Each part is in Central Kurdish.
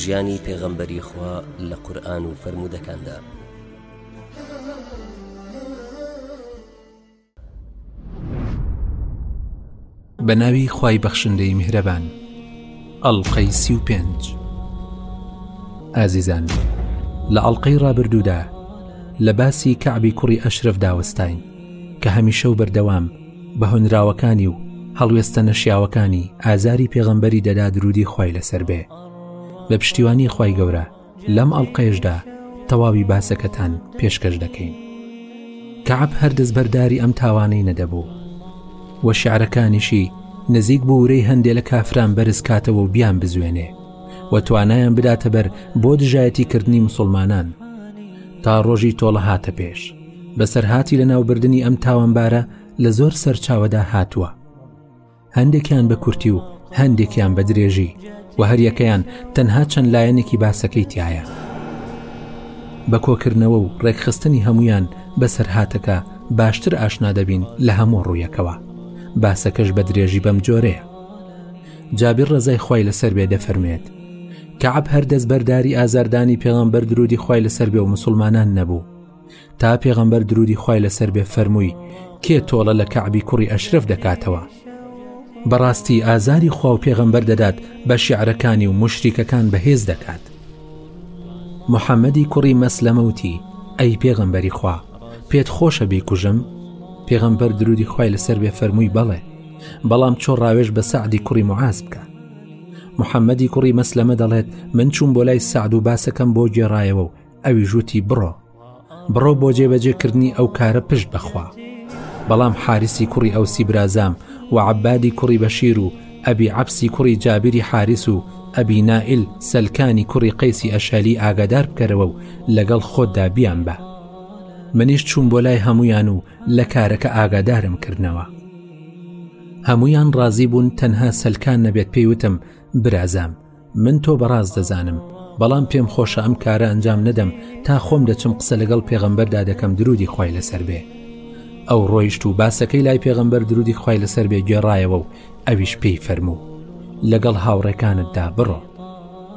ژیانی پێغەمبەری خوا لە قورئان و فەرموودەکاندا. بە ناوی خوای بەخشندەی میهرەبان ئەڵلقەی سی و پێنج ئازیزان لە ئەڵلقەی ڕابردوودا لە باسی کەعبی کوڕی ئەشرف داوەستین کە هەمیشە و بەردەوام بە هۆنراوەکانی و هەڵوێستە نەشیاوەکانی ئازاری پێغەمبەری دەدا درودی خی لەسەر بێ بە پشتیوانی خی گەورە لەم ئەڵلقەیشدا تەواوی باسەکەتان پێشکەش دەکەین کەعب هەر دەستبەرداری ئەم تاوانەی نەدەبوو و شعرەکانیشی نزیک بۆ ورەی هەندێ لە کافران بەرز کاتەوە و بیان بزوێنێ و توانایان بداتە بەر بۆ دژایەتی کردنی مسلمانان تا ڕۆژی تۆڵە هاتە پێش بەسەرهاتی لەناوبردنی ئەم تاوانبارە لە زۆر سەرچاوەدا هاتووە هەندێکیان بە کورتی و هەندێکیان بە درێژی و هەریەکەیان تەنها چەند لایەنێکی باسەکەی تایە بە کۆکردنەوە و ڕێکخستنی هەمویان بەسەرهاتەکە باشتر ئاشنا دەبین لە هەموو ڕوویەکەوە باسەکەش بە درێژی بەم جۆرەیە جابر ڕزای خی لەسەر بێ دەفەرمێت کەعب هەر دەست بەرداری ئازاردانی پێغەمبەر درودی خی لەسەر بێ و مسلمانان نەبوو تا پێغەمبەر درودی خوای لەسەر بێ فەرمووی کێ تۆڵە لە کەعبی کوڕی ئەشرف دەکاتەوە بەڕاستی ئازاری خوا و پێغەمبەر دەدات بە شعرەکانی و مشریکەکان بەهێز دەکات محەممەدی کوڕی مەسلەمەوتی ئەی پێغەمبەری خوا پێت خۆشە بیکوژم پێغەمبەر درودی خوای لەسەر بێ فەرمووی بەڵێ بەڵام چۆ ڕاوێژ بە سعدی کوڕی معاز بکە محەممەدی کوڕی مەسلەمە دەڵێت من چوون بۆ لای سعد و باسەکەم بۆ گێڕایەوە و ئەویش وتی بڕۆ بڕۆ بۆ جێبەجێکردنی ئەو کارە پشت بەخوا بەڵام حارسی کوڕی ئەوسی برازام و عبادی کوڕی بەشیر و ئەبی عەبسی کوڕی جابیری حارس و ئەبی نائل سەلکانی کوڕی قەیسی ئەشەلی ئاگادار بکەرەوە و لەگەڵ خۆتدا بیان بە منیش چوون بۆ لای هەمویان و لە کارەکە ئاگادارم کردنەوە هەمویان ڕازی بوون تەنها سەلکان نەبێت پێیوتم برازام من تۆ بەڕاست دەزانم بەڵام پێم خۆشە ئەم کارە ئەنجام نەدەم تا خۆم دەچم قسە لەگەڵ پێغەمبەردا دەکەم درودی خی لەسەر بێ ئەو ڕۆیشت و باسەکەی لای پێغەمبەر درودی خی لەسەر بێ گێڕایەوە و ئەویش پێی فەرموو لەگەڵ هاوڕێکانتدا بڕۆ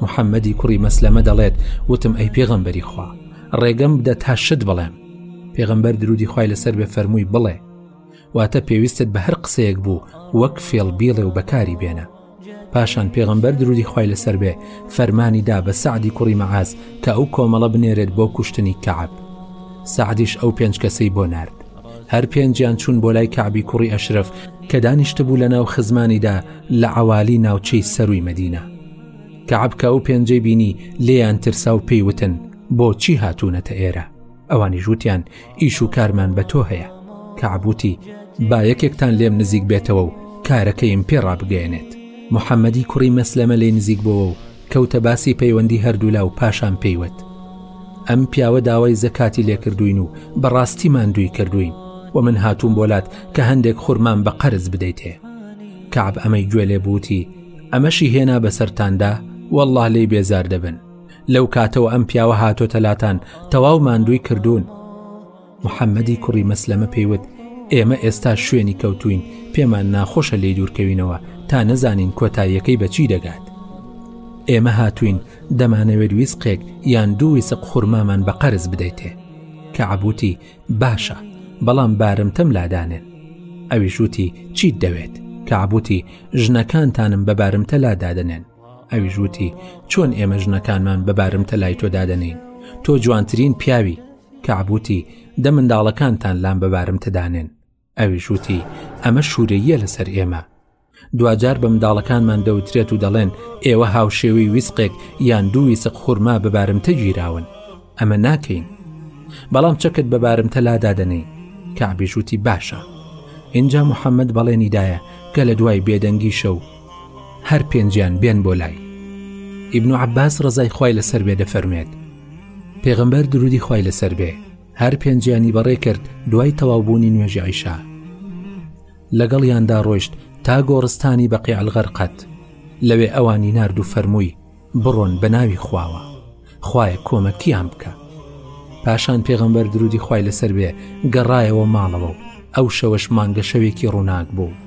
محەممەدی کوڕی مەسلەمە دەڵێت وتم ئەی پێغەمبەری خوا ڕێگەم بدە تا شت بڵێم پێغەمبەر درودی خی لەسەر بێ فەرمووی بڵێ واتە پێویستت بە هەر قسەیەک بوو وەک فێڵ بیڵێ و بەکاری بێنە پاشان پێغەمبەر درودی خوای لەسەر بێ فەرمانی دا بە سەعدی کوڕی مەعاز کە ئەو کۆمەڵە بنێرێت بۆ کوشتنی کەعب سەعدیش ئەو پێنج کەسەی بۆ نرد هەر پێنجیان چوون بۆ لای کەعبی کوڕی ئەشرف کە دانیشت بوو لە ناو خزمانیدا لە عوالی ناوچەی سەروی مەدینە کەعب کە ئەو پێنجەی بینی لێیان ترسا و پێی وتن بۆچی هاتوونەتە ئێرە ئەوانیش وتیان ئیش و کارمان بە تۆ هەیە کەعبوتی با یەکێکتان لێم نزیک بێتەوە و کارەکەیم پێ ڕابگەێنێت محەممەدی کوڕی مەسلەمە لی نزیک بۆەوە و کەوتە باسی پەیوەندی هەردوولا و پاشان پێیوت ئەم پیاوە داوای زەکاتی لێکردوین و بەڕاستی ماندووی کردوین و من هاتووم بۆلات کە هەندێک خورمان بە قەرز بدەیتێ کەعب ئەمەی گوێ لێ بووتی ئەمەشی هێنا بەسەرتاندا والله لی بێزار دەبن لەو کاتەوە ئەم پیاوە هاتۆتە لاتان تەواو ماندووی کردوون محەممەدی کوڕی مەسلەمە پێیوت ئێمە ئێستا شوێنی کەوتوین پێمان ناخۆشە لی دوورکەوینەوە تا نەزانین کۆتاییەکەی بەچی دەگات ئێمە هاتوین دەمانەوێت ویسقێک یان دوو ویسق خورمامان بە قەرز بدەیتێ کە عبوتی باشە بەڵام بارمتەم لادانێن ئەویشوتی چیت دەوێت کە عبوتی ژنەکانتانم بە بارمتە لادادنێن ئەویش وتی چۆن ئێمە ژنەکانمان بە بارمتە لای تۆ دادەنین تۆ جوانترین پیاوی کەعبوتی دە منداڵەکانتان لام بە بارمتە دانێن ئەویش وتی ئەمە شوورەیە لەسەر ئێمە دوجار بە منداڵەکانمان دەوترێت و دەڵێن ئێوە هاوشێوی ویسقێک یان دوو ویسق خورما بە بارمتە گیراون ئەمە ناکەین بەڵام چەکت بە بارمتە لادادەنی کەعبیشوتی باشە اینجا محەممەد بەڵێنیدایە کە لە دوای بێدەنگی شەو هەر پێنجیان بێن بۆ لای ئیبن و عباس ڕزای خی لەسەر بێ دەفەرمێت پێغمبەر درودی خی لەسەر بێ هەر پێنجیانی بەڕێ کرد دوای تەواوبوونی نوێژی عیشا لەگەڵ یاندا ڕۆیشت تا گۆڕستانی بەقی ئەلغەرقەت لەوێ ئەوانی نرد و فەرمووی بڕۆن بەناوی خواوە خوایە کۆمەکیان بکە پاشان پێغەمبەر درودی خوای لەسەر بێ گەڕایەوە ماڵەوە و ئەو شەوەش مانگە شەوێکی ڕووناک بوو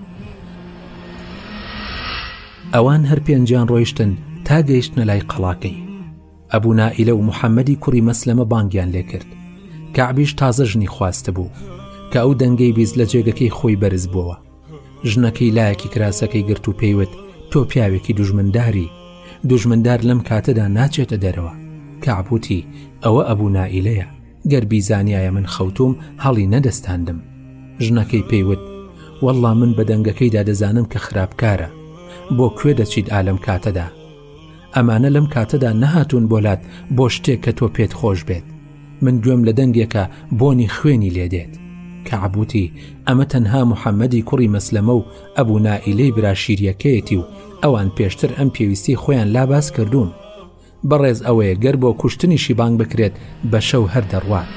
ئەوان هەر پێنجیان ڕۆیشتن تا گەیشتنە لای قەڵاکەی ئەبوو نائیلە و محەممەدی کوڕی مەسلەمە بانگیان لێکرد کەعبیش تازە ژنی خواستە بوو کە ئەو دەنگەی بیست لە جێگەکەی خۆی بەرز بووەوە ژنەکەی لایەکی کراسەکەی گرت و پێیوت تۆ پیاوێکی دوژمنداری دوژمندار لەم کاتەدا ناچێتە دەرەوە کەعبوتی ئەوە ئەبوو نائیلەیە گەر بیزانایە من خەوتوم هەڵی نەدەستاندم ژنەکەی پێیوت والله من بە دەنگەکەیدا دەزانم کە خراپکارە بۆ کوێ دەچیت ئالم کاتەدا ئەمانە لەم کاتەدا نەهاتوون بۆ لات بۆ شتێک کە تۆ پێت خۆش بێت من گوێم لە دەنگێکە بۆنی خوێنی لێ دێت کە عبوتی ئەمە تەنها محەممەدی کوڕی مەسلەمە و ئەبوو نائیلەی براشیریەکەیەتی و ئەوان پێشتر ئەم پێویستی خۆیان لا باس کردوون بەڕێز ئەوەیە گەر بۆ کوشتنیشی بانگ بکرێت بە شەو هەر دەڕوات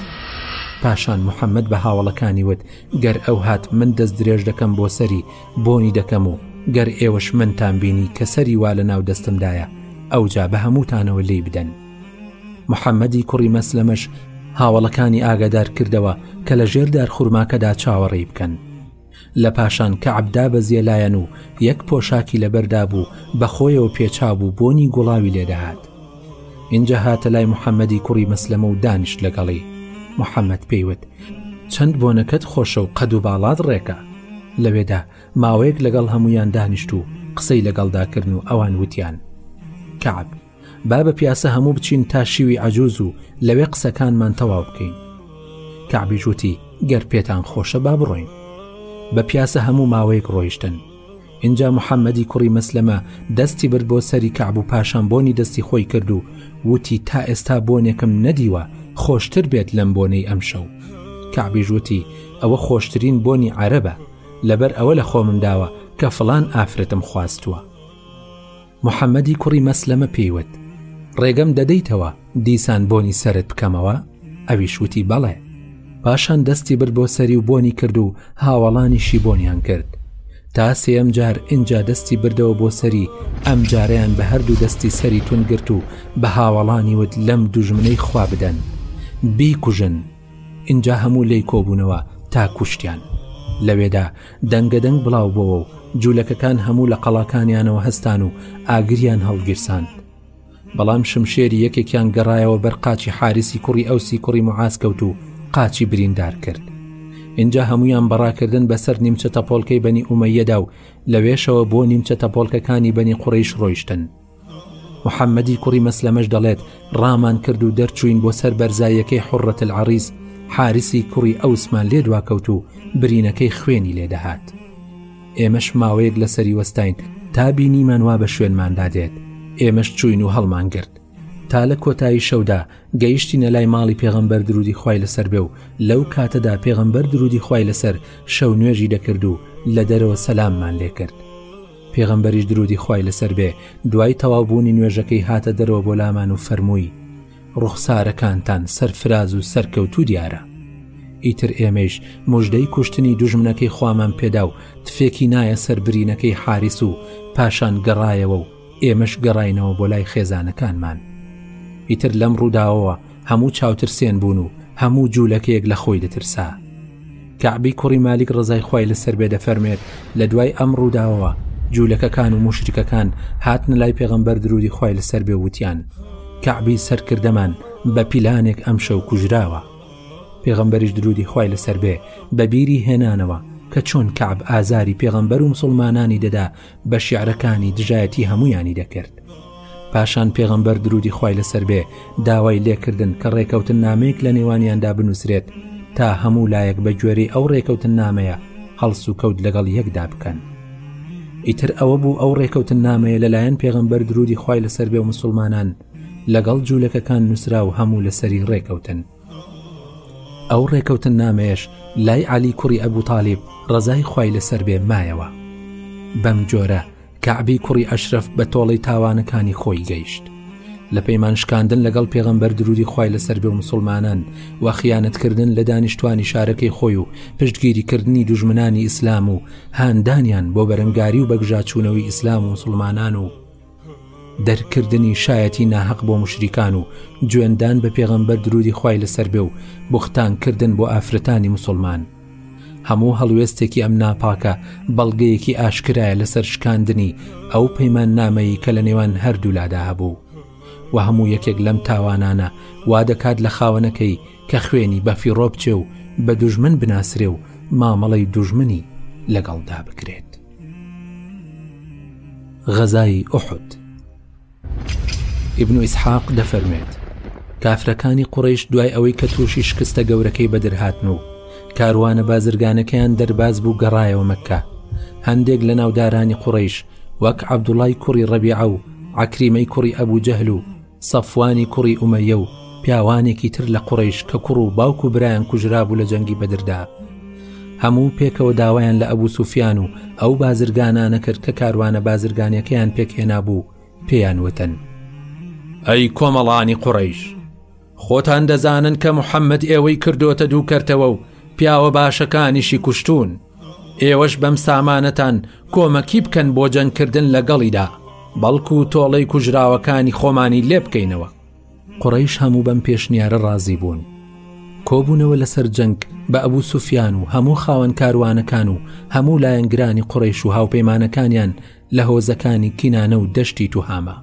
پاشان محەممەد بە هاوڵەکانی وت گەر ئەو هات من دەست درێژ دەکەم بۆ سەری بۆنی دەکەم و گەر ئێوەش منتان بینی کە سەری وا لە ناو دەستمدایە ئەوجا بە هەمووتانەوە لێی بدەن محەممەدی کوڕی مەسلەمەش هاوڵەکانی ئاگادار کردەوە کە لە ژێر دار خورماکەدا چاوەڕێی بکەن لە پاشان کە عبدا بە زیێلایەن و یەک پۆشاکی لەبەردا بوو بەخۆیەوە پێچا بوو بۆنی گوڵاوی لێدەهات ئینجا هاتە لای محەممەدی کوڕی مەسلەمە و دانیشت لەگەڵی محەممەد پێیوت چەند بۆنەکەت خۆشە و قەد و باڵات ڕێکە لەوێدا ماوەیەک لەگەڵ هەمویان دانیشت و قسەی لەگەڵداکردن و ئەوان وتیان کەعب با بە پیاسە هەموو بچین تا شیوی عجوز و لەوێ قسەکانمان تەواو بکەین کابیژوتی گەر پێتان خۆشە با بڕۆین بە پیاسە هەموو ماوەیەک ڕۆیشتن ئینجا محەممەدی کوڕی مەسلەمە دەستی برد بۆ سەری کەعب و پاشان بۆنی دەستی خۆی کرد و وتی تا ئێستا بۆنێکم نەدیوە خۆشتر بێت لەم بۆنەی ئەم شەو کابیژ وتی ئەوە خۆشترین بۆنی عەرەبە لەبەر ئەوە لە خۆمم داوە کە فلان ئافرەتم خواستووە محەمەدی کوڕی مەسلەمە پێی وت ڕێگەم دەدەیتەوە دیسان بۆنی سرت بکەمەوە ئەویش وتی بەڵێ پاشان دەستی برد بۆ سەری و بۆنی کرد و هاوەڵانیشی بۆنیان کرد تا سێم جار ئینجا دەستی بردەوە بۆ سەری ئەم جارەیان بە هەردوو دەستی سەری تون گرت و بە هاوەڵانی وت لەم دوژمنەی خوا بدەن بیکوژن ئینجا هەموو لێی کۆبوونەوە تا کوشتیان لەوێدا دەنگە دەنگ بڵاو بۆەوە و جوولەکەکان هەموو لە قەڵاکانیانەوە هەستان و ئاگریان هەڵگیرساند بەڵام شمشێری یەکێکیان گەڕایەوە بەر قاچی حارسی کوڕی ئەوسی کوڕی معاز کەوت و قاچی بریندار کرد اینجا هەمویان بەڕاکردن بەسەر نیمچە تەپۆلکەی بەنی ئومەیەدا و لەوێشەوە بۆ نیمچە تەپۆلکەکانی بەنی قڕیش ڕۆیشتن محەممەدی کوڕی مەسلەمەش دەڵێت، ڕامان کرد و دەرچووین بۆ سەر بەرزاییەکەی حوڕڕە العەڕیز، حارسی کوڕی ئەوسمان لێ دوا کەوت و برینەکەی خوێنی لێ دەهات. ئێمەش ماوەیەک لەسەری وەستاین تا بینیمان وا بە شوێنماندا دێت، ئێمەش چووین و هەڵمان گرت. تا لە کۆتایی شەودا گەیشتینە لای ماڵی پێغەمبەر درودی خوای لەسەر بێ و لەو کاتەدا پێغەمبەر درودی خوای لەسەر شەو نوێژی دەکرد و لە دەرەوە سەلاممان لێ کرد. پێغەمبەریش درودی خوای لەسەر بێ دوای تەواو بوونی نوێژەکەی هاتە دەرەوە بۆ لامان و فەرمووی ڕوخسارەکانتان سەرفراز و سەرکەوتو دیارە ئیتر ئێمەش مژدەی کوشتنی دوژمنەکەی خوامان پێدا و تفێکی نایە سەر برینەکەی حارس و پاشان گەڕایەوە و ئێمەش گەڕینەوە بۆ لای خێزانەکانمان ئیتر لەم ڕووداوەوە هەموو چاوترسێن بوون و هەموو جوولەکەیەک لە خۆی دەترسا کەعبی کوڕی مالیک ڕزای خی لەسەر بێ دەفەرمێت لە دوای ئەم ڕووداوەوە جوولەکەکان و مشتەکان هاتنە لای پێغمبەر درودی خی لەسەر بێ وتیان کەعبی سەرکردەمان بە پیلانێک ئەم شەو کوژراوە پێغمبەریش درودی خی لەسەر بێ بەبیری هێنانەوە کە چۆن کەعب ئازاری پێغمبەر و مسلمانانی دەدا بە شیعرەکانی دژایەتی هەمویانی دەکرد پاشان پێغەمبەر درودی خی لەسەر بێ داوای لێکردن کە ڕێکەوتن نامەیەک لە نێوانیاندا بنووسرێت تا هەموو لایەک بە گوێری ئەو ڕێکەوتن نامەیە هەڵس و کەوت لەگەڵ یەکدا بکەن ئیتر ئەوە بوو ئەو ڕێکەوتن نامەیە لەلایەن پێغەمبەر درودی خی لەسەر بێ و مسلمانان لەگەڵ جوولەکەکان نووسرا و هەموو لەسەری ڕێکەوتن ئەو ڕێکەوتننامەیەش لای عەلی کوڕی ئەبوو تاالب ڕزای خی لەسەر بێ مایەوە بەم جۆرە کەعبی کوڕی ئەشرف بە تۆڵەی تاوانەکانی خۆی گەیشت لە پەیمان شکاندن لەگەڵ پێغەمبەر درودی خی لەسەر بێ و مسلمانان و خیانەتکردن لە دانیشتوانی شارەکەی خۆی و پشتگیریکردنی دوژمنانی ئیسلام و هاندانیان بۆ بەرەنگاری و بەگژاچوونەوەی ئیسلام و مسلمانان و دەرکردنی شایەتی ناهەق بۆ مشریکان و جوێندان بە پێغەمبەر درودی خی لەسەر بێ و بختانکردن بۆ ئافرەتانی مسلمان هەموو هەڵوێستێکی ئەم ناپاکە بەڵگەیەکی ئاشکرایە لەسەر شکاندنی ئەو پەیمان نامەیە کە لە نێوان هەردوولادا هەبوو و هەموو یەکێک لەم تاوانانە وا دەکات لە خاوەنەکەی کە خوێنی بەفیڕۆبچێ و بە دوژمن بناسرێ و مامەڵەی دوژمنی لەگەڵدا بکرێت. غەزای ئوحد ئیبن و ئیسحاق دەفەرمێت کافرەکانی قڕیش دوای ئەوەی کە تووشی شکستە گەورەکەی بەدرهاتن و کاروانە بازرگانەکەیان دەرباز بوو گەڕایەوە مەکە هەندێک لە ناودارانی قڕیش وەک عەبدوڵای کوڕی ڕەبیعە و عکریمەی کوڕی ئەبوو جەهل و سەفوانی کوڕی ئومەیە و پیاوانێکی تر لە قوڕەیش کە کوڕ و باوک و برایان کوژرابوو لە جەنگی بەدردا هەموو پێکەوە داوایان لە ئەبوو سوفیان و ئەو بازرگانانە کرد کە کاروانە بازرگانیەکەیان پێکهێنا بوو پێیان وتن ئەی کۆمەڵانی قوڕیش خۆتان دەزانن کە محەممەد ئێوەی کردوتە دوو کەرتەوە و پیاوە باشەکانیشی کوشتون ئێوەش بەم سامانەتان کۆمەکی بکەن بۆ جەنگ کردن لەگەڵیدا بەڵکو و تۆڵەی کوژراوەکانی خۆمانی لێ بکەینەوە قڕیش هەموو بەم پێشنیارە ڕازی بوون کۆبوونەوە لەسەر جەنگ بە ئەبوو سوفیان و هەموو خاوەن کاروانەکان و هەموو لایەنگرانی قڕیش و هاوپەیمانەکانیان لە هۆزەکانی کینانە و دەشتی توهامە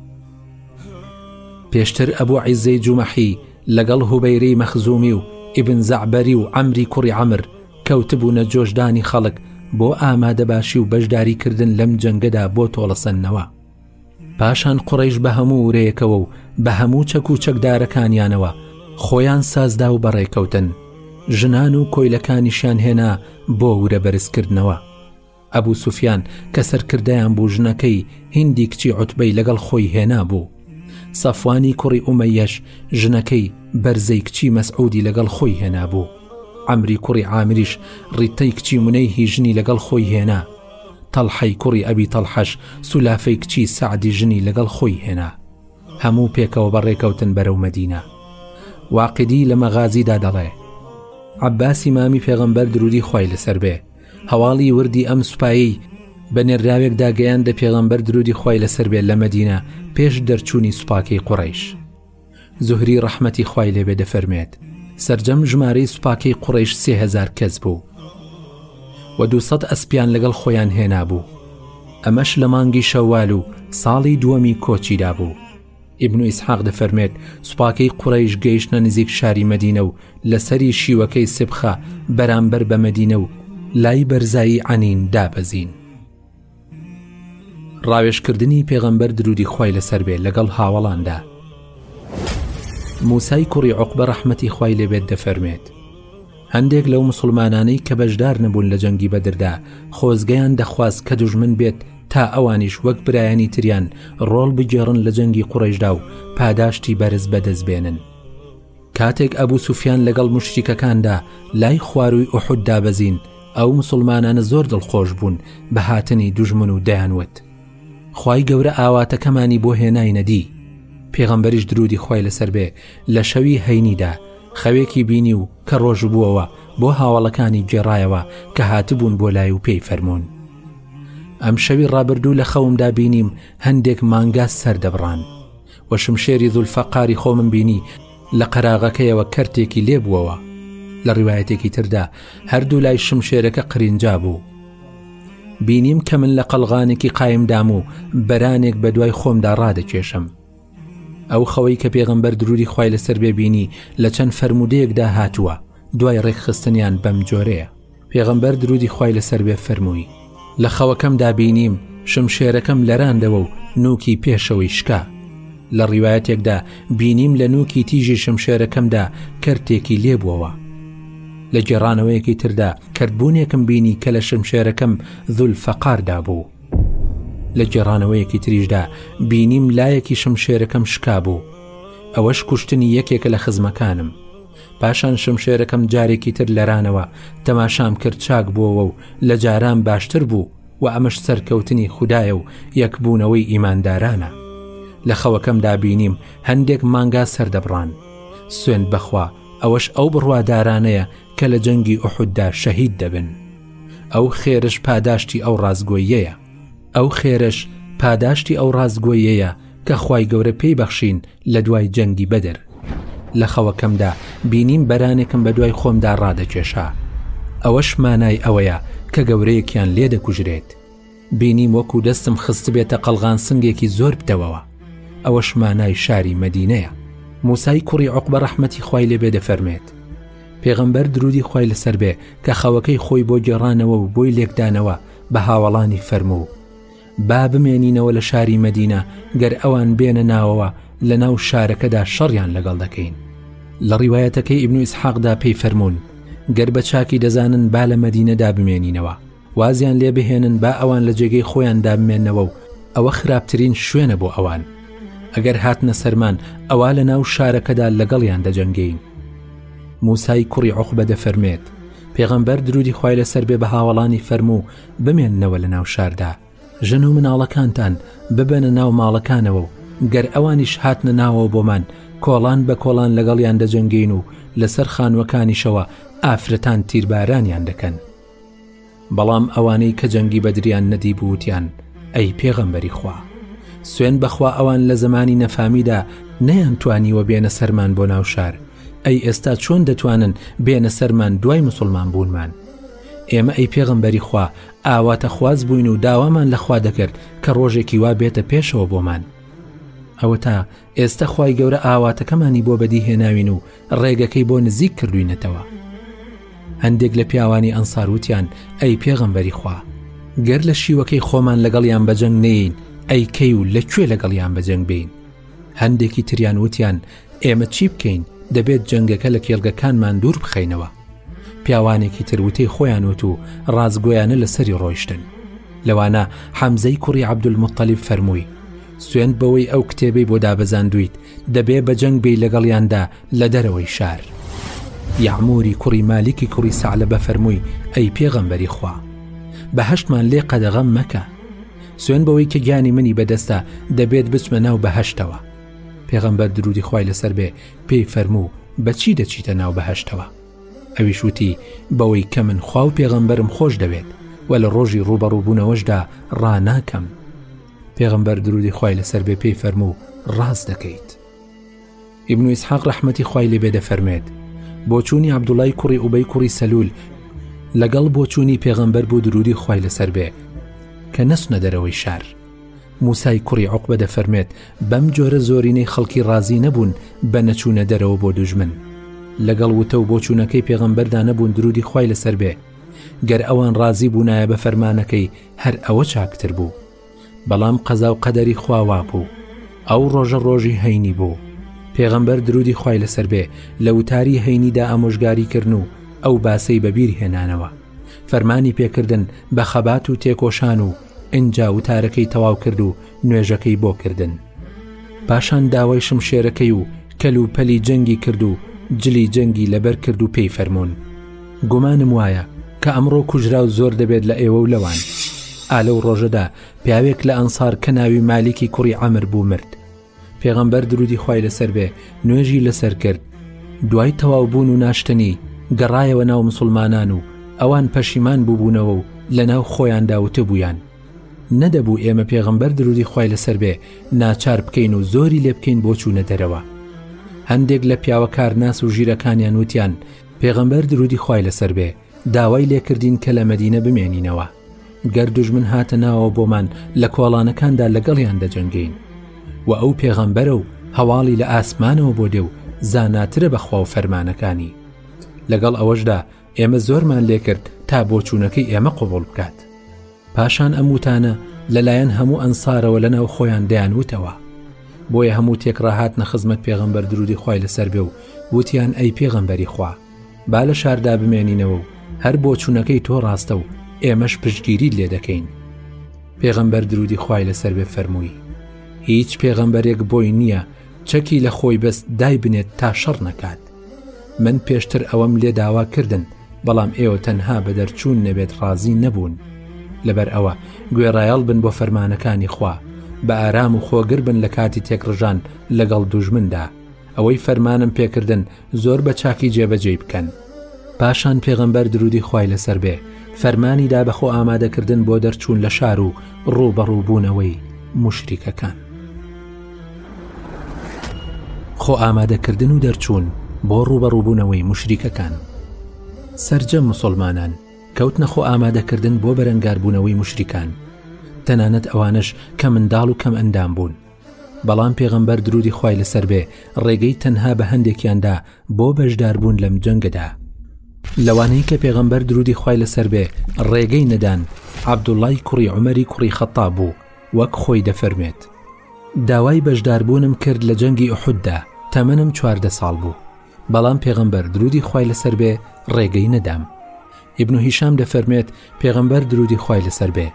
پێشتر ئەبوو عیزەی جومەحی لەگەڵ هوبەیری مەخزومی و ئیبن زەعبەری و ئەمری کوڕی ئەمر کەوتبوونە جۆشدانی خەڵک بۆ ئامادەباشی و بەشداریکردن لەم جەنگەدا بۆ تۆڵەسەندنەوە پاشان قڕیش بە هەموو ورەیەکەوە و بە هەموو چەک و چەکدارەکانیانەوە خۆیان سازدا و بەڕێکەوتن ژنان و کۆیلەکانیشیان هێنا بۆ ورە بەرزکردنەوە ئەبوو سوفیان کە سەرکردەیان بوو ژنەکەی هیندی کچی عوتبەی لەگەڵ خۆی هێنا بوو سەفوانی کوڕی ئومەیەش ژنەکەی بەرزەی کچی مەسعودی لەگەڵ خۆی هێنا بوو ئەمری کوڕی عامریش ڕیتەی کچی منەی هیژنی لەگەڵ خۆی هێنا تەڵحەی کوڕی ئەبی تەڵحەش سولافەی کچی سعدی ژنی لەگەڵ خۆی هێنا هەموو پێکەوە بە ڕێکەوتن بەرەو مەدینە واقعدی لە مەغازیدا دەڵێ عباسی مامی پێغەمبەر درودی خی لەسەر بێ هەواڵی وردی ئەم سوپایەی بە نێرراوێکدا گەیاندە پێغەمبەر درودی خوای لەسەر بێت لە مەدینە پێش دەرچوونی سوپاکەی قوڕەیش زهری ڕەحمەتی خوای لێبێ دەفەرمێت سرجەم ژمارەی سوپاکەی قوڕیش سهزار کەس بوو و دوسەد ئەسپیان لەگەڵ خۆیان هێنابوو ئەمەش لە مانگی شەوال و ساڵی دووەمی کۆچیدا بوو ئیبن و ئیسحاق دەفەرمێت سوپاکەی قوڕەیش گەیشتە نزیک شاری مەدینە و لەسەری شیوەکەی سبخە بەرامبەر بە مەدینە و لای بەرزایی عەنین دابەزین ڕاوێشکردنی پێغەمبەر درودی خی لەسەر بێ لەگەڵ هاوڵاندا موسای کوڕی عقبە ڕەحمەتی خی لێبێت دەفەرمێت هەندێک لەو مسلمانانەی کە بەشدار نەبوون لە جەنگی بەدردا خۆزگەیان دەخواست کە دژمن بێت تا ئەوانیش وەک برایانی تریان ڕۆڵ بگێڕن لە جەنگی قوڕیشدا و پاداشتی بەرز بەدەست بێنن کاتێک ئەبوو سوفیان لەگەڵ مشتیکەکاندا لای خواروی ئۆحود دابەزین ئەو مسلمانانە زۆر دڵخۆش بوون بە هاتنی دوژمن و دەیانوت خی گەورە ئاواتەکەمانی بۆ هێنای نەدی پێغەمبەریش درودی خۆی لەسەر بێ لە شەوی هەینیدا خەوێکی بینی و کە ڕۆژ بووەوە بۆ هاوڵەکانی گێڕایەوە کە هاتبوون بۆ لای و پێی فەرمونون ئەم شەوی ڕابردوو لە خەومدا بینیم هەندێک مانگا سەردەبڕان وە شمشێری زولفەقاری خۆمم بینی لە قەراغەکەیەوە کەرتێکی لێبووەوە لە ڕیواەتێکی تردا هەردوو لای شمشێرەکە قرینجا بوو بینیم کە من لە قەلغانێکی قایمدام و بەرانێک بە دوای خۆمدا ڕادەکێشم ئەو خەوەی کە پێغمبەر دروری خی لەسەر بێبینی لە چەند فرەرمودەیەکدا هاتووە دوای ڕێکخستنیان بەم جۆرەیە پێغەمبەر درودی خوای لەسەر بێ فەرمووی لە خەوەکەمدا بینیم شمشێرەکەم لەراندەوە و نوکی پێشەوەی شکا لە ڕیواەتێکدا بینیم لە نوکی تیژی شمشێرەکەمدا کەرتێکی لێبووەوە لە گێڕانەوەیەکی تردا کردبوونێکم بینی کە لە شمشێرەکەم زول فەقاردا بوو لە گێڕانەوەیەکی تریشدا بینیم لایەکی شمشێرەکەم شکا بوو ئەوەش کوشتنی یەکێکە لە خزمەکانم پاشان شمشێرەکەم جارێکی تر لەرانەوە تەماشام کرد چاک بووەوە و لە جاران باشتر بوو و ئەمەش سەرکەوتنی خوددایە و یەکبوونەوەی ئیماندارانە لە خەوەکەم دابینیم هەندێک مانگا سەردەبڕان سوێن بەخوا ئەوەش ئەو بڕوادارانەیە کە لە جەنگی ئۆحوددا شەهید دەبن ئەو خێرش پاداشتی ئەو ڕازگۆیەیە ئەو خێرش پاداشتی ئەو ڕازگۆیەیە کە خی گەورە پێی بەخشین لە دوای جەنگی بەدر لە خەوەکەمدا بینیم بەرانێکم بە دوای خۆمدا ڕادەکێشا ئەوەش مانای ئەوەیە کە گەورەیەکیان لێ دەکوژرێت بینیم وەکو دەستم خست بێتە قەلغان سنگێکی زۆر بدەوەوە ئەوەش مانای شاری مەدینەیە موسای کوڕی عق بە ڕەحمەتی خی لێبێ دەفەرمێت پێغەمبەر درودی خی لەسەر بێ کە خەوەکەی خۆی بۆ گێڕانەوە و بۆی لێکدانەوە بە هاوەڵانی فەرموو با بمێنینەوە لە شاری مەدینە گەر ئەوان بێنە ناوەوە لە ناو شارەکەدا شەڕیان لەگەڵ دەکەین لە ڕیواەتەکەی ئیبن و ئیسحاقدا پێی فەرمونون گەر بە چاکی دەزانن با لە مەدینەدا بمێنینەوە وازیان لێ بهێنن با ئەوان لە جێگەی خۆیان دابمێنەوە و ئەوە خراپترین شوێنە بۆ ئەوان ئەگەر هاتنە سەرمان ئەوە لە ناو شارەکەدا لەگەڵیان دەجەنگین موسای کوڕی عقبە دەفەرمێت پێغەمبەر درودی خی لەسەر بێ بە هاوڵانی فەرموو بمێننەوە لە ناو شاردا ژن و مناڵەکانتان ببەنە ناو ماڵەکانەوە و گەر ئەوانیش هاتنە ناوەوە بۆمان کۆڵان بە کۆڵان لەگەڵیان دەجەنگین و لەسەر خانووەکانیشەوە ئافرەتان تیربارانیان دەکەن بەڵام ئەوانەی کە جەنگی بەدریان نەدی بوتیان ئەی پێغەمبەری خوا سوێن بەخوا ئەوان لە زمانی نەفامیدا نەیان توانیوە بێنە سەرمان بۆ ناو شار ئەی ئێستا چۆن دەتوانن بێنە سەرمان دوای مسلمان بوونمان ئێمە ئەی پێغمبەری خوا ئاواتە خواز بووین و داوامان لەخوا دەکرد کە ڕۆژێکی وا بێتە پێشەوە بۆمان ئەوە تا ئێستا خی گەورە ئاواتەکەمانی بۆ بەدی هێناوین و ڕێگەکەی بۆ نزیک کردوینەتەوە هەندێک لە پیاوانی ئەنساروتیان ئەی پێغمبەری خوا گەر لە شیوەکەی خۆمان لەگەڵیان بەجەنگ نین ئەیکەی و لەکوێ لەگەڵیان بەجەنگ بین هەندێکی تریان وتیان ئێمە چی بکەین دەبێت جەنگەکە لە کێڵگەکانمان دوور بخەینەوە پیاوانێکی تروتەی خۆیان وت و ڕازگۆیانە لەسەری ڕۆیشتن لەوانە حەمزەی کوڕی عبدولمطلیب فەرمووی سوێند بەوەی ئەو کتێبەی بۆ دابەزاندویت دەبێ بە جەنگ بی لەگەڵیاندا لە دەرەوەی شار یعمموری کوڕی مالیکی کوڕی سعلە بە فەرمووی ئەی پێغەمبەری خوا بە هەشتمان لێ قەدەغەم مەکە سوێن بەوەی کە گیانی منی بەدەستە دەبێت بچمە ناو بەهشتەوە پێغەمبەر درودی خوای لەسەر بێ پێی فەرموو بەچی دەچیتە ناو بەهشتەوە ئەویش وتی بەوەی کە من خوا و پێغەمبەرم خۆش دەوێت و لە ڕۆژی ڕوبەڕووبوونەوەشدا ڕناکەم پێغەمبەر درودی خوای لەسەر بێ پێی فەرموو ڕاست دەکەیت ابن ئیسحاق ڕەحمەتی خوای لێبێ دەفەرمێت بۆچوونی عبدوڵای کوڕی ئوبەی کوڕی سەلول لەگەڵ بۆچوونی پێغەمبەر بۆ درودی خوای لەسەر بێ کە نەسنە دەرەوەی شار موسای کوڕی عوقبە دەفەرمێت، بەم جۆرە زۆرینەی خەڵکی ڕازی نەبوون بە نەچوونە دەرەوە بۆ دوژمن، لەگەڵ وتە و بۆچوونەکەی پێغەمبەردا نەبوون دروودی خوای لەسەر بێ، گەر ئەوان ڕازی بوونایە بە فەرمانەکەی هەر ئەوە چاکتر بوو، بەڵام قەزا و قەدەری خوا وا بوو، ئەو ڕۆژە ڕۆژی هەینی بوو، پێغەمبەر دروودی خوای لەسەر بێ لە وتاری هەینیدا ئامۆژگاری کردن و ئەو باسەی بە بیر هێنانەوە فەرمانی پێکردن بە خەبات و تێکۆشان و ئینجا وتارەکەی تەواو کرد و نوێژەکەی بۆ کردن پاشان داوای شمشێرەکەی و کەل و پەلی جەنگی کرد و جلی جەنگی لەبەر کرد و پێی فەرمونون گومانم وایە کە ئەمڕۆ کوژرا و زۆر دەبێت لە ئێوە و لەوان ئالە و ڕۆژەدا پیاوێک لە ئەنسار کە ناوی مالیکی کوڕی ئەمر بوو مرد پێغەمبەر درودی خوای لەسەر بێ نوێژی لەسەر کرد دوای تەواو بوون و ناشتنی گەڕایەوە ناو مسلمانان و ئەوان پەشیمان بووبوونەوە و لە ناو خۆیاندا وتبوویان نەدەبوو ئێمە پێغەمبەر درودی خوای لەسەر بێ ناچار بکەین و زۆری لێ بکەین بۆ چوونە دەرەوە هەندێک لە پیاوە کارناس و ژیرەکانیان وتیان پێغەمبەر درودی خوای لەسەر بێ داوای لێکردین کە لە مدینە بمێنینەوە گەر دوژمن هاتە ناوەوە بۆمان لە کۆڵانەکاندا لەگەڵیان دەجەنگین و ئەو پێغەمبەرە و هەواڵی لە ئاسمانەوە بۆ دێ و زاناترە بەخوا و فەرمانەکانی لەگەڵ ئەوەشدا ئێمە زۆرمان لێکرد تا بۆچوونەکەی ئێمە قوبڵ بکات پاشان ئەم وتانە لەلایەن هەموو ئەنسارەوە لە ناو خۆیان دەیان وتەوە بۆیە هەموو تێکڕاهات نە خزمەت پێغەمبەر درودی خی لەسەر بێ و وتیان ئەی پێغەمبەری خوا با لە شاردا بمێنینەوە و هەر بۆچوونەکەی تۆ ڕاستە و ئێمەش پشتگیریت لێ دەکەین پێغەمبەر درودی خوای لەسەر بێ فەرمووی هیچ پێغەمبەرێک بۆی نییە چەکی لە خۆی بەست دای بنێت تا شەڕ نەکات من پێشتر ئەوەم لێ داوا کردن بەڵام ئێوە تەنها بە دەرچوون نەبێت ڕازی نەبوون لەبەر ئەوە گوێڕایەڵ بن بۆ فەرمانەکانی خوا بە ئارام و خۆگر بن لە کاتی تێکڕژان لەگەڵ دوژمندا ئەوەی فەرمانم پێکردن زۆر بە چاکی جێبەجێی بکەن پاشان پێغەمبەر درودی خوای لەسەر بێ فەرمانی دا بەخۆ ئامادەکردن بۆ دەرچوون لە شار و ڕووبەڕووبوونەوەی مشریکەکان خۆ ئامادەکردن و دەرچوون بۆ ڕووبەڕووبوونەوەی مشریکەکان سرجە مسلمانان کەوت نەخۆ ئامادەکردن بۆ بەرەنگاربوونەوەی مشریکان تەنانەت ئەوانش کە منداڵ و کەم ئەندام بوون بەڵام پێغەمبەر درودی خوای لەسەر بێ ڕێگەی تەنها بە هەندێکیان دا بۆ بەشداربوون لەم جەنگەدا لەوانەی کە پێغەمبەر درودی خوای لەسەر بێ ڕێگەی نەدان عەبدوڵای کوڕی عمەری کوڕی خەتا بوو وەک خۆی دەفەرمێت داوای بەشداربوونم کرد لە جەنگی ئوحوددا تەمەنم چواردە ساڵ بوو بەڵام پێغەمبەر درودی خوای لەسەر بێ ڕێگەی نەدام ئیبن و هیشام دەفەرمێت پێغەمبەر درودی خوای لەسەر بێ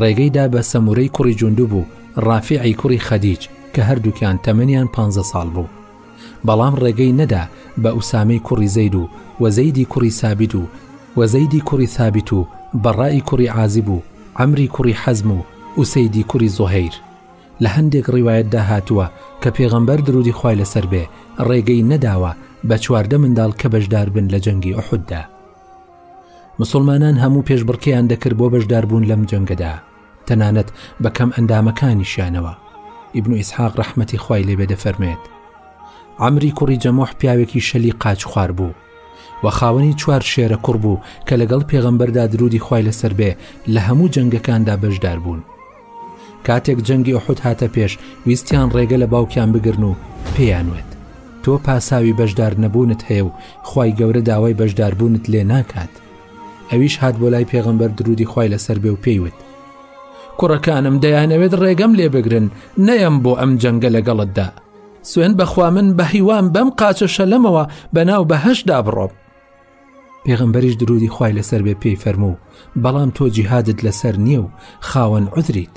ڕێگەی دا بە سەمورەی کوڕی جوندوب و ڕافیعی کوڕی خەدیج کە هەردووکیان تەمەنیان پانزە ساڵ بوو. بەڵام ڕێگەی نەدا بە ئوسامەی کوڕی زەید و و زەیدی کوڕی سابیت و و زەیدی کوڕی ثابت و بەڕاء کوڕی عازب و عەمری کوڕی حەزم و ئوسەیدی کوڕی زوهەیر. لە هەندێک ڕیوایەت دا هاتووە کە پێغەمبەر درودی خوای لەسەر بێ ڕێگەی نەداوە بە چواردە منداڵ کە بەشدار بن لە جەنگی ئوحود دا. مسوڵمانان هەموو پێشبڕکێیان دەکرد بۆ بەشداربوون لەم جەنگەدا تەنانەت بە کەم ئەندامەکانیشیانەوە ئیبن و ئیسحاق ڕەحمەتی خی لێبێ دەفەرمێت ئەمری کوڕی جەمۆح پیاوێکی شەلی قاچ خوار بوو و خاوەنی چوار شێرە کوڕ بوو کە لەگەڵ پێغەمبەردا درودی خی لەسەر بێ لە هەموو جەنگەکاندا بەشدار بوون کاتێک جەنگی ئوحود هاتە پێش ویستیان ڕێگە لە باوکیان بگرن و پێیان وت تۆ پاساوی بەشدار نەبوونت هەیە و خی گەورە داوای بەشداربوونت لێ ناکات ئەویش هات بۆ لای پێغمبەر درودی خی لەسەر بێ و پێیوت کوڕەکانم دەیانەوێت ڕێگەم لێ بگرن نەیەم بۆ ئەم جەنگە لەگەڵتدا سوێن بەخوا من بە هیوام بەم قاچە شەلەمەوە بەناو بەهشدا بڕۆم پێغەمبەریش درودی خوای لەسەر بێ پێی فەرموو بەڵام تۆ جیهادت لەسەر نییە و خاوەن عزریت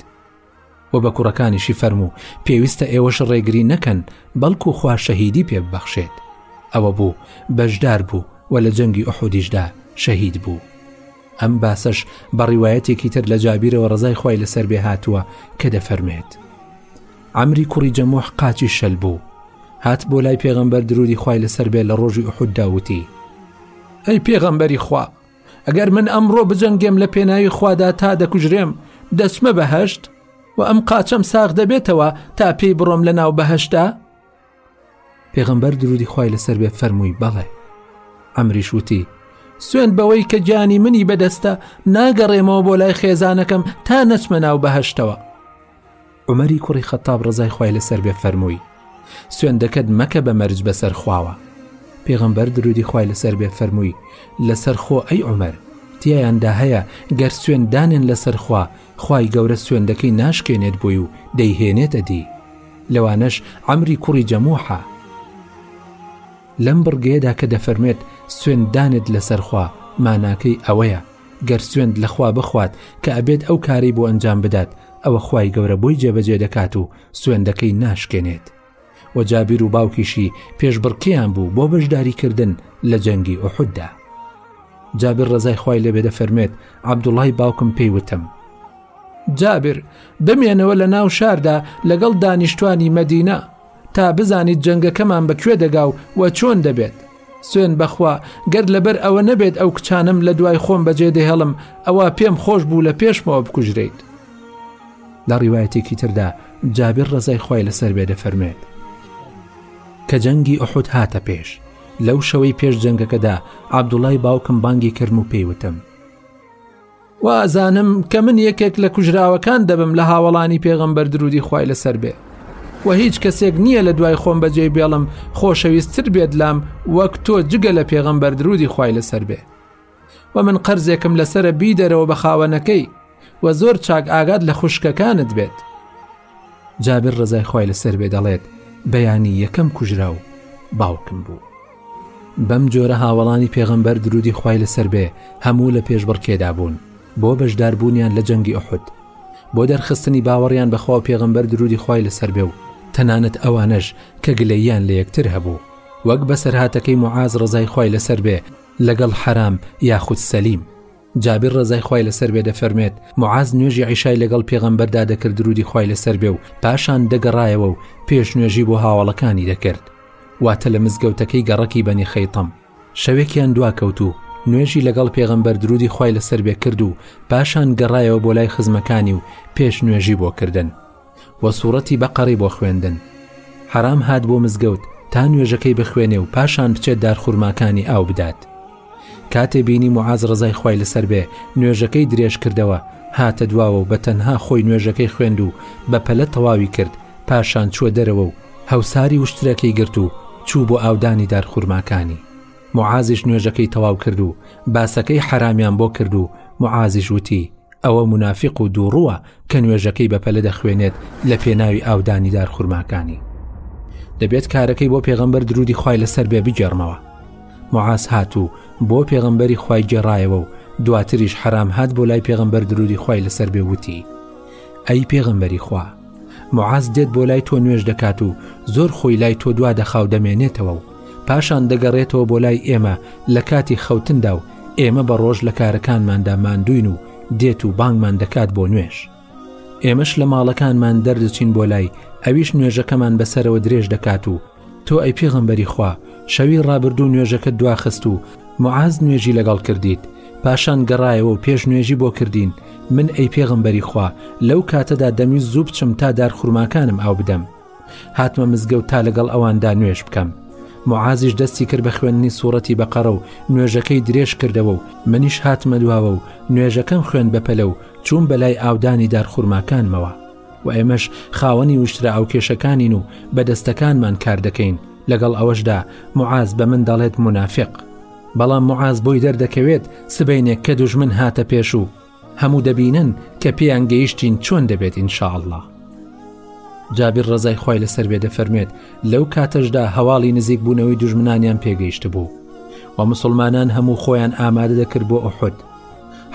و بە کوڕەکانیشی فەرموو پێویستە ئێوەش ڕێگری نەکەن بەڵکو خوا شەهیدی پێ ببەخشێت ئەوە بوو بەشدار بوو و لە جەنگی ئوحودیشدا شەهید بوو ئەم باسەش بە ڕیوایەتێکی تر لە جابیرەوە ڕزای خی لەسەر بێ هاتووە کە دەفەرمێت ئەمری کوڕی جەمۆح قاچی شەل بوو هات بۆ لای پێغەمبەر درودی خی لەسەر بێ لە ڕۆژی ئوحود داوتی ئەی پێغەمبەری خوا ئەگەر من ئەمڕۆ بجەنگێم لە پێناوی خوادا تا دەکوژرێم دەچمە بەهشت و ئەم قاچەم ساغ دەبێتەوە تا پێی بڕۆم لە ناو بەهشتا پێغەمبەر درودی خوای لەسەر بێ فەرمووی بەڵێ ئەمریش وتی سوێن بەوەی کە گیانی منی بەدەستە ناگەڕێمەوە بۆ لای خێزانەکەم تا نەچمە ناو بەهشتەوە عمەری کوڕی خەتاب ڕزای خی لەسەر بێ فەرمووی سوێن دەکەت مەکە بە مەرج بەسەر خواوە پێغمبەر درودی خی لەسەر بێ فەرمووی لەسەر خۆ ئەی عمەر تیایاندا هەیە گەر سوێن دانێن لەسەر خوا خی گەورە سوێندەکەی ناشکێنێت بووی و دەیهێنێتە دی لەوانەش عەمری کوڕی جەموحە. لەم بڕگەیەدا کە دەفەرموێت سوێند دانێت لەسەر خوا ماناکەی ئەوەیە گەر سوێند لە خوا بخوات کە ئەبێت ئەو کارەی بۆ ئەنجام بدات ئەوە خوای گەورە بۆی جێبەجێ دەکات و سوێندەکەی ناشکێنێت و جابیر و باوکیشی پێشبڕکیان بوو بۆ بەشداریکردن لە جەنگی ئۆحددا جابر ڕزای خی لەبێ دەفەرمێت عبدوڵای باوکم پێی وتم جابر، بمێنەوە لە ناو شاردا لەگەڵ دانیشتوانی مەدینە، تا بزانیت جەنگەکەمان بە کوێ دەگا و وە چۆن دەبێت، سوێند بەخوا گەر لەبەر ئەوە نەبێت ئەو کچانەم لە دوای خۆم بەجێ دەهێڵم ئەوا پێم خۆش بوو لە پێشمەوە بکوژرێیت. لە ڕیوایەتێکی تردا جابر ڕەزای خوای لەسەر بێ دەفەرمێت کە جەنگی ئوحود هاتە پێش لەو شەوەی پێش جەنگەکەدا عەبدوڵای باوکم بانگی کردم و پێیوتم وازانم کە من یەکێک لە کوژراوەکان دەبم لە هاوەڵانی پێغەمبەر درودی خوای لەسەر بێ و هیچ کەسێک نییە لە دوای خۆم بەجێی بێڵم خۆشەویستتر بێت لام وەک تۆ جگە لە پێغەمبەر درودی خوای لەسەر بێ و من قەرزێکم لەسرە بیدەرەوە بە خاوەنەکەی و زۆر چاک ئاگات لە خوشکەکانت بێت جابر ڕزای خۆی لەسەر بێ دەڵێت بەیانی یەکەم کوژرا و باوکم بوو بەم جۆرە هاوڵانی پێغەمبەر درودی خی لەسەر بێ هەموو لە پێشبڕکێدا بوون بۆ بەشداربوونیان لە جەنگی ئۆحد بۆ دەرخستنی باوەڕیان بەخوا پێغەمبەر درودی خی لەسەر بێ و تەنانەت ئەوانەش کە گلەیان لە یەکتر هەبوو وەک بەسەرهاتەکەی معاز ڕزای خی لەسەر بێ لەگەڵ حرام یاخود سەلیم جابر ڕەزای خوای لەسەر بێ دەفەرمێت معاز نوێژی عیشای لەگەڵ پێغەمبەردا دەکرد درودی خوای لەسەر بێ و پاشان دەگەڕایەوە و پێش نوێژی بۆ هاوەڵەکانی دەکرد واتە لە مزگەوتەکەی گەڕەکی بەنی خەیتەم شەوێکیان دواکەوت و نوێژی لەگەڵ پێغەمبەر درودی خوای لەسەر بێ کرد و پاشان گەڕایەوە بۆ لای خزمەکانی و پێش نوێژی بۆ کردن و سوڕەتی بەقەڕی بۆ خوێندن حەرام هات بۆ مزگەوت تا نوێژەکەی بخوێنێ و پاشان بچێت دارخورماکانی ئاو بدات کاتێ بینی معاز ڕزای خی لەسەر بێ نوێژەکەی درێژ کردەوە هاتە دواوە و بە تەنها خۆی نوێژەکەی خوێند و بە پەلە تەواوی کرد پاشان چووە دەرەوە و هەوساری وشترەکەی گرت و چوو بۆ ئاودانی دارخورماکانی معازیش نوێژەکەی تەواو کرد و باسەکەی حرامیان بۆ کرد و معازیش وتی ئەوە منافق و دووڕووە کە نوێژەکەی بەپەلە دەخوێنێت لە پێناوی ئاودانی دار خورماکانی دەبێت کارەکەی بۆ پێغەمبەر درودی خی لەسەر بێ بگێڕمەوە معاس هات و بۆ پێغەمبەری خی گێڕایەوە و دواتریش حرام هات بۆ لای پێغەمبەر درودی خی لەسەر بێ وتی ئەی پێغەمبەری خوا معاز دێت بۆ لای تۆ نوێژ دەکات و زۆر خۆی لای تۆ دوا دەخاو دەمێنێتەوە و پاشان دەگەڕێتەوە بۆ لای ئێمە لە کاتی خەوتندا و ئێمە بە ڕۆژ لە کارەکانماندا ماندوین و دێت و بانگمان دەکات بۆ نوێش ئێمەش لە ماڵەکانمان دەردەچین بۆ لای ئەویش نوێژەکەمان بەسەرەوە درێژ دەکات و تۆ ئەی پێغەمبەری خوا شەوی ڕابردوو نوێژەکەت دواخست و معاز نوێژی لەگەڵ کردیت پاشان گەڕایەوە و پێش نوێژی بۆ کردین من ئەی پێغەمبەری خوا لەو کاتەدا دەمویست زوو بچم تا دار خورماکانم ئاو بدەم هاتمە مزگەوت تا لەگەڵ ئەواندا نوێش بکەم معازیش دەستی کرد بە خوێندنی سوورەتی بەقەڕە و نوێژەکەی درێژ کردەوە و منیش هاتمە دواوە و نوێژەکەم خوێن بەپەلە و چوون بەلای ئاودانی دار خورماکانمەوە و ئێمەش خاوەنی وشترا و کێشەکانین و بە دەستەکانمان کار دەکەین، لەگەڵ ئەوەشدا معاذ بە من دەڵێت مونافیق. بەڵام معاذ بۆی دەردەکەوێت سبەینێک کە دوژمن هاتە پێش و هەموو دەبینن کە پێیان گەیشتین چۆن دەبێت ان شاء اللە. جابر ڕەزای خوای لەسەر بێ دەفەرموێت لەو کاتەشدا هەواڵی نزیک بوونەوەی دوژمنانیان پێگەیشت بوو و مسلمانان هەموو خۆیان ئامادە دەکرد بۆ ئوحود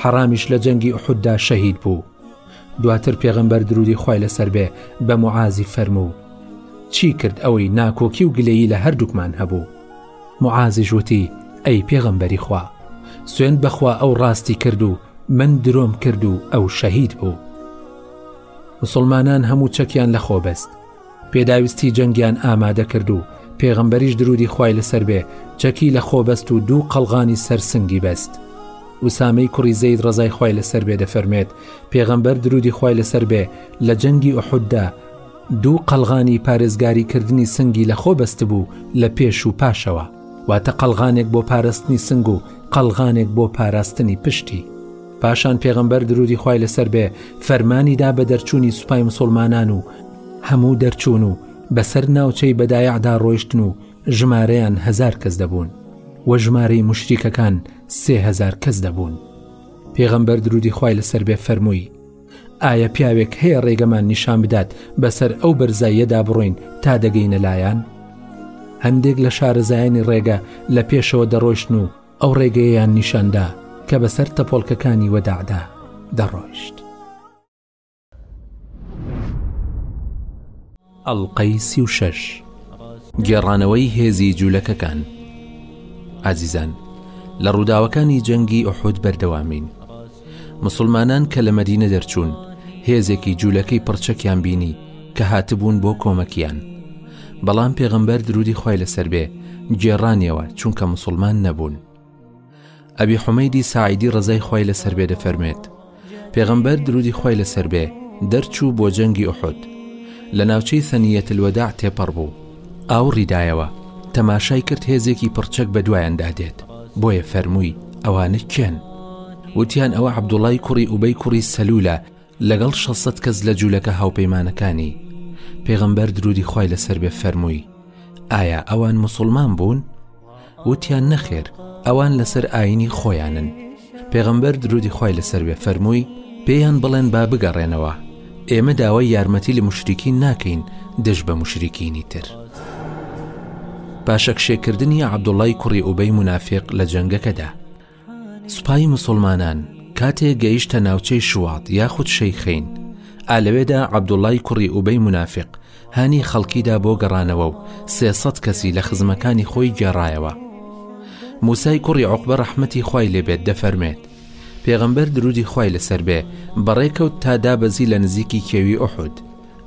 حەڕامیش لە جەنگی ئوحوددا شەهید بوو دواتر پێغەمبەر درودی خوای لەسەر بێ بە معازی فەرموو چی کرد ئەوەی ناکۆکی و گلەیی لە هەردووکمان هەبوو معازیش وتی ئەی پێغەمبەری خوا سوێند بەخوا ئەو ڕاستی کرد و من درۆم کرد و ئەو شەهید بوو مسلمانان هەموو چەکیان لە خۆ بەست پێداویستی جەنگیان ئامادە کرد و پێغەمبەریش درودی خوای لەسەر بێ چەکی لە خۆ بەست و دوو قەلغانی سەر سنگی بەست وسامەی کوڕی زەید ڕزای خوای لەسەر بێ دەفەرمێت پێغەمبەر درودی خوای لەسەر بێ لە جەنگی ئوحوددا دوو قەلغانی پارێزگاری کردنی سنگی لە خۆ بەست بوو لە پێش و پاشەوە واتە قەلغانێک بۆ پارستنی سنگ و قەلغانێک بۆ پاراستنی پشتی پاشان پێغەمبەر درودی خوای لەسەر بێ فەرمانی دا بە دەرچوونی سوپای مسلمانان و هەموو دەرچوون و بەسەر ناوچەی بەدایعدا ڕۆیشتن و ژمارەیان هزار کەس دەبوون و ژمارەی مشریکەکان سێهزار کەس دەبوون پێغەمبەر درودی خی لەسەر بێ فەرمووی ئایا پیاوێک هەیە ڕێگەمان نیشان بدات بەسەر ئەو بەرزاییەدا بڕۆین تا دەگەینە لایەن هەندێک لە شارەزایانی ڕێگە لە پێشەوە دەڕۆشتن و ئەو ڕێگەیەیان نیشاندا کە بەسەر تەپۆڵکەکانی وەداعدا دەڕۆشت ئەڵقەی سی و شەش گێڕانەوەی هێزی جولەکەکان ئازیزان لە ڕووداوەکانی جەنگی ئۆحود بەردەوامین مسلمانان کە لە مەدینە دەرچوون هێزێکی جوولەکەی پڕچەکیان بینی کە هاتبوون بۆ کۆمەکیان بەڵام پێغەمبەر درودی خی لەسەر بێ گێڕانیەوە چونکە مسلمان نەبوون ئەبی حومەیدی ساعیدی ڕەزای خوای لەسەر بێ دەفەرموێت پێغەمبەر درودی خوای لەسەر بێ دەرچوو بۆ جەنگی ئوحود لە ناوچەی سەنیەت الوداع تێپەڕ بوو ئاوڕی دایەوە تەماشای کرد هێزێکی پڕچەک بە دوایاندا دێت بۆیە فەرمووی ئەوانە کێن وتیان ئەوە عەبدوڵای کوڕی ئوبەی کوڕی سەلولە لەگەڵ شەسەت کەس لە جولەکە هاوپەیمانەکانی، پێغەمبەر درودی خوای لەسەر بێ فەرمووی، ئایا ئەوان موسڵمان بوون؟ وتیان نەخێر ئەوان لەسەر ئاینی خۆیانن، پێغەمبەر درودی خوای لەسەر بێ فەرمووی، پێیان بڵێن با بگەڕێنەوە، ئێمە داوای یارمەتی لە موشریکین ناکەین دژ بە موشریکینی تر. پاشەکشێکردنی عەبدوڵڵای کوڕی ئوبەی مونافیق لە جەنگەکەدا. سوپای مسوڵمانان کاتێ گەیشتە ناوچەی شوات یاخود شەیخین ئالەوێدا عەبدوڵای کوڕی ئوبەی منافق هانی خەڵکیدا بۆ گەڕانەوە و سێسەد کەسی لە خزمەکانی خۆی گێڕایەوە موسای کوڕی عقبە ڕەحمەتی خی لێبێت دەفەرمێت پێغەمبەر درودی خی لەسەر بێ بەڕێکەوت تا دابەزی لە نزیکی کێوی ئۆحود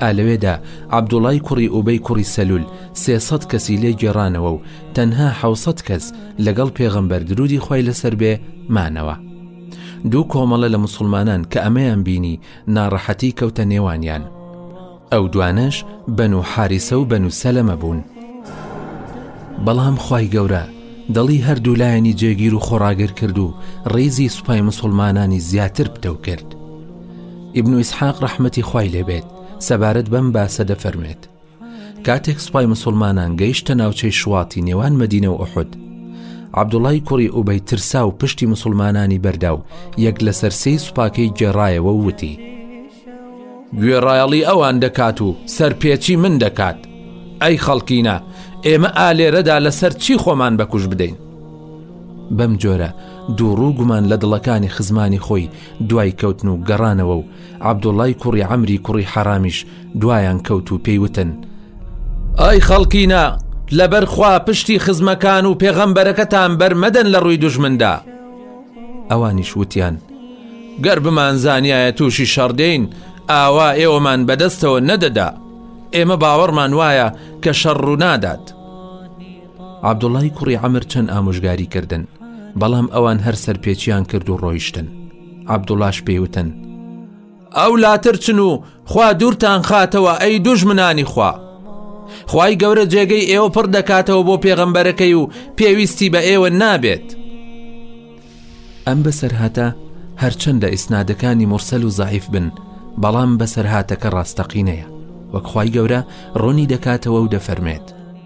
ئا لەوێدا عەبدوڵای کوڕی ئوبەی کوڕی سەلول سێ سەد کەسی لێ گێڕانەوە و تەنها حەوت سەد کەس لەگەڵ پێغەمبەر درودی خوای لەسەر بێ مانەوە. دوو کۆمەڵە لە موسڵمانان کە ئەمەیان بینی ناڕەحەتی کەوتە نێوانیان. ئەو دوانەش بەنو حاریسە و بەنو سەلەمە بوون. بەڵام خوای گەورە دڵی هەردوو لایەنی جێگیر و خۆڕاگر کرد و ڕیزی سوپای موسڵمانانی زیاتر پتەو کرد. ئیبن و ئیسحاق ڕەحمەتی خوای لێبێت سەبارەت بەم باسە دەفەرمێت کاتێک سوپای مسلمانان گەیشتە ناوچەی شواتی نێوان مدینە و ئوحد عبدوڵای کوڕی ئوبەی ترسا و پشتی مسلمانانی بەردا و یەک لەسەر سێی سوپاکەی گێڕایەوە و وتی گوێڕایەڵی ئەوان دەکات و سەرپێچی من دەکات ئەی خەڵکینە ئێمە ئالێرەدا لەسەر چی خۆمان بەکوش بدەین بەم جۆرە دووڕوو گومان لە دڵەکانی خزمانی خۆی دوای کەوتن و گەڕانەوە و عەبدوڵای کوڕی عەمری کوڕی حەرامیش دوایان کەوت و پێی وتن ئای خەڵکینە لەبەر خوا پشتی خزمەکان و پێغەمبەرەکەتان بەرمەدەن لە ڕووی دوژمندا ئەوانیش وتیان گەر بمان زانایە تووشی شەڕدەین ئاوا ئێوەمان بەدەستەوە نەدەدا ئێمە باوەڕمان وایە کە شەڕ ڕوونادات عەبدوڵڵای کوڕی عەمر چەند ئامۆژگاری کردن بەڵام ئەوان هەر سەرپێچیان کرد و ڕۆیشتن عەبدوڵاش پێیوتن ئەو لاتر چن و خوا دوورتان خاتەوە ئەی دوژمنانی خوا خی گەورە جێگەی ئێوە پڕ دەکاتەوە بۆ پێغەمبەرەکەی و پێویستی بە ئێوە نابێت ئەم بەسەرهاتە هەرچەندە ئیسنادەکانی مرسەل و زعیف بن بەڵام بەسەرهاتەکە ڕاستەقینەیە وەکخوای گەورە ڕوونی دەکاتەوە و دەفەرمێت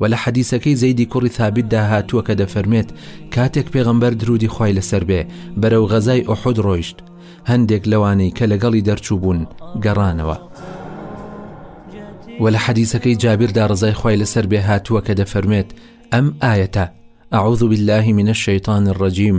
وە لە حەدیسەکەی زەیدی کوڕی ثابتدا هاتووە کە دەفەرمێت کاتێک پێغەمبەر درودی خوای لەسەر بێ بەرەو غەزای ئوحود ڕۆیشت هەندێک لەوانەی کە لەگەڵی دەرچوو بوون گەڕانەوە وە لە حەدیسەکەی جابیردا ڕزای خوای لەسەر بێ هاتووە کە دەفەرمێت ئەم ئاەتە أعوذ بالله من الشيطان الرجيم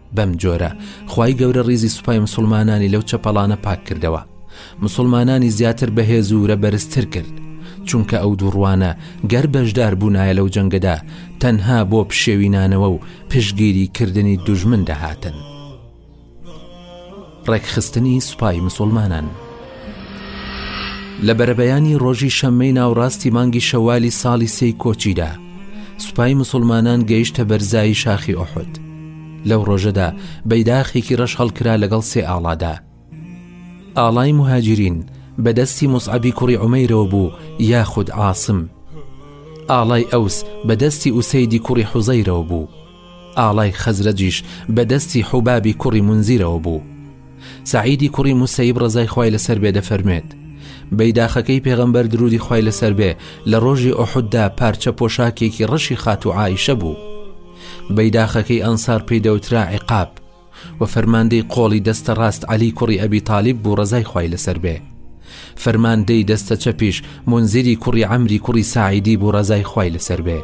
بەم جۆرە خوای گەورە ڕیزی سوپای مسوڵمانانی لەو چەپەڵانە پاک کردەوە مسلمانانی زیاتر بەهێز و رەبەرزتر کرد چونکە ئەو دووڕوانە گەر بەشدار بوونایە لەو جەنگەدا تەنها بۆ پشێوینانەوە و پشگیری کردنی دوژمن دەهاتن. ڕێکخستنی سوپای مسوڵمانان لە بەرەبەیانی ڕۆژی شەممەی ناوڕاستی مانگی شەوالی ساڵی سێی کۆچیدا سوپای مسلمانان گەیشتە بەرزایی شاخی ئۆحد لەو ڕۆژەدا بەیداخێکی ڕەش هەڵکرا لەگەڵ سێ ئاڵادا ئاڵای مهاجرین بەدەستی مسعبی کوڕی عمەیرەوە بوو یاخود عاصم ئاڵای ئەوس بەدەستی ئوسەیدی کوڕی حوزەیرەوە بوو ئاڵای خەزرەجیش بە دەستی حوبابی کوڕی منزیرەوە بوو سعیدی کوڕی موسەیب ڕزای خوای لەسەر بێ دەفەرمێت بەیداخەکەی پێغەمبەر درودی خوای لەسەر بێ لە ڕۆژی ئۆحددا پارچە پۆشاکێکی ڕەشی خات و ئایشە بوو بەیداخەکەی ئەنسار پێی دەوترا عقاب و فەرماندەی قۆڵی دەستە ڕاست علی کوڕی ئەبی تاالب بوو ڕزای خوای لەسەر بێ فەرماندەی دەستە چەپیش منزیری کوڕی ئەمری کوڕی ساعیدی بوو ڕزای خوای لەسەر بێ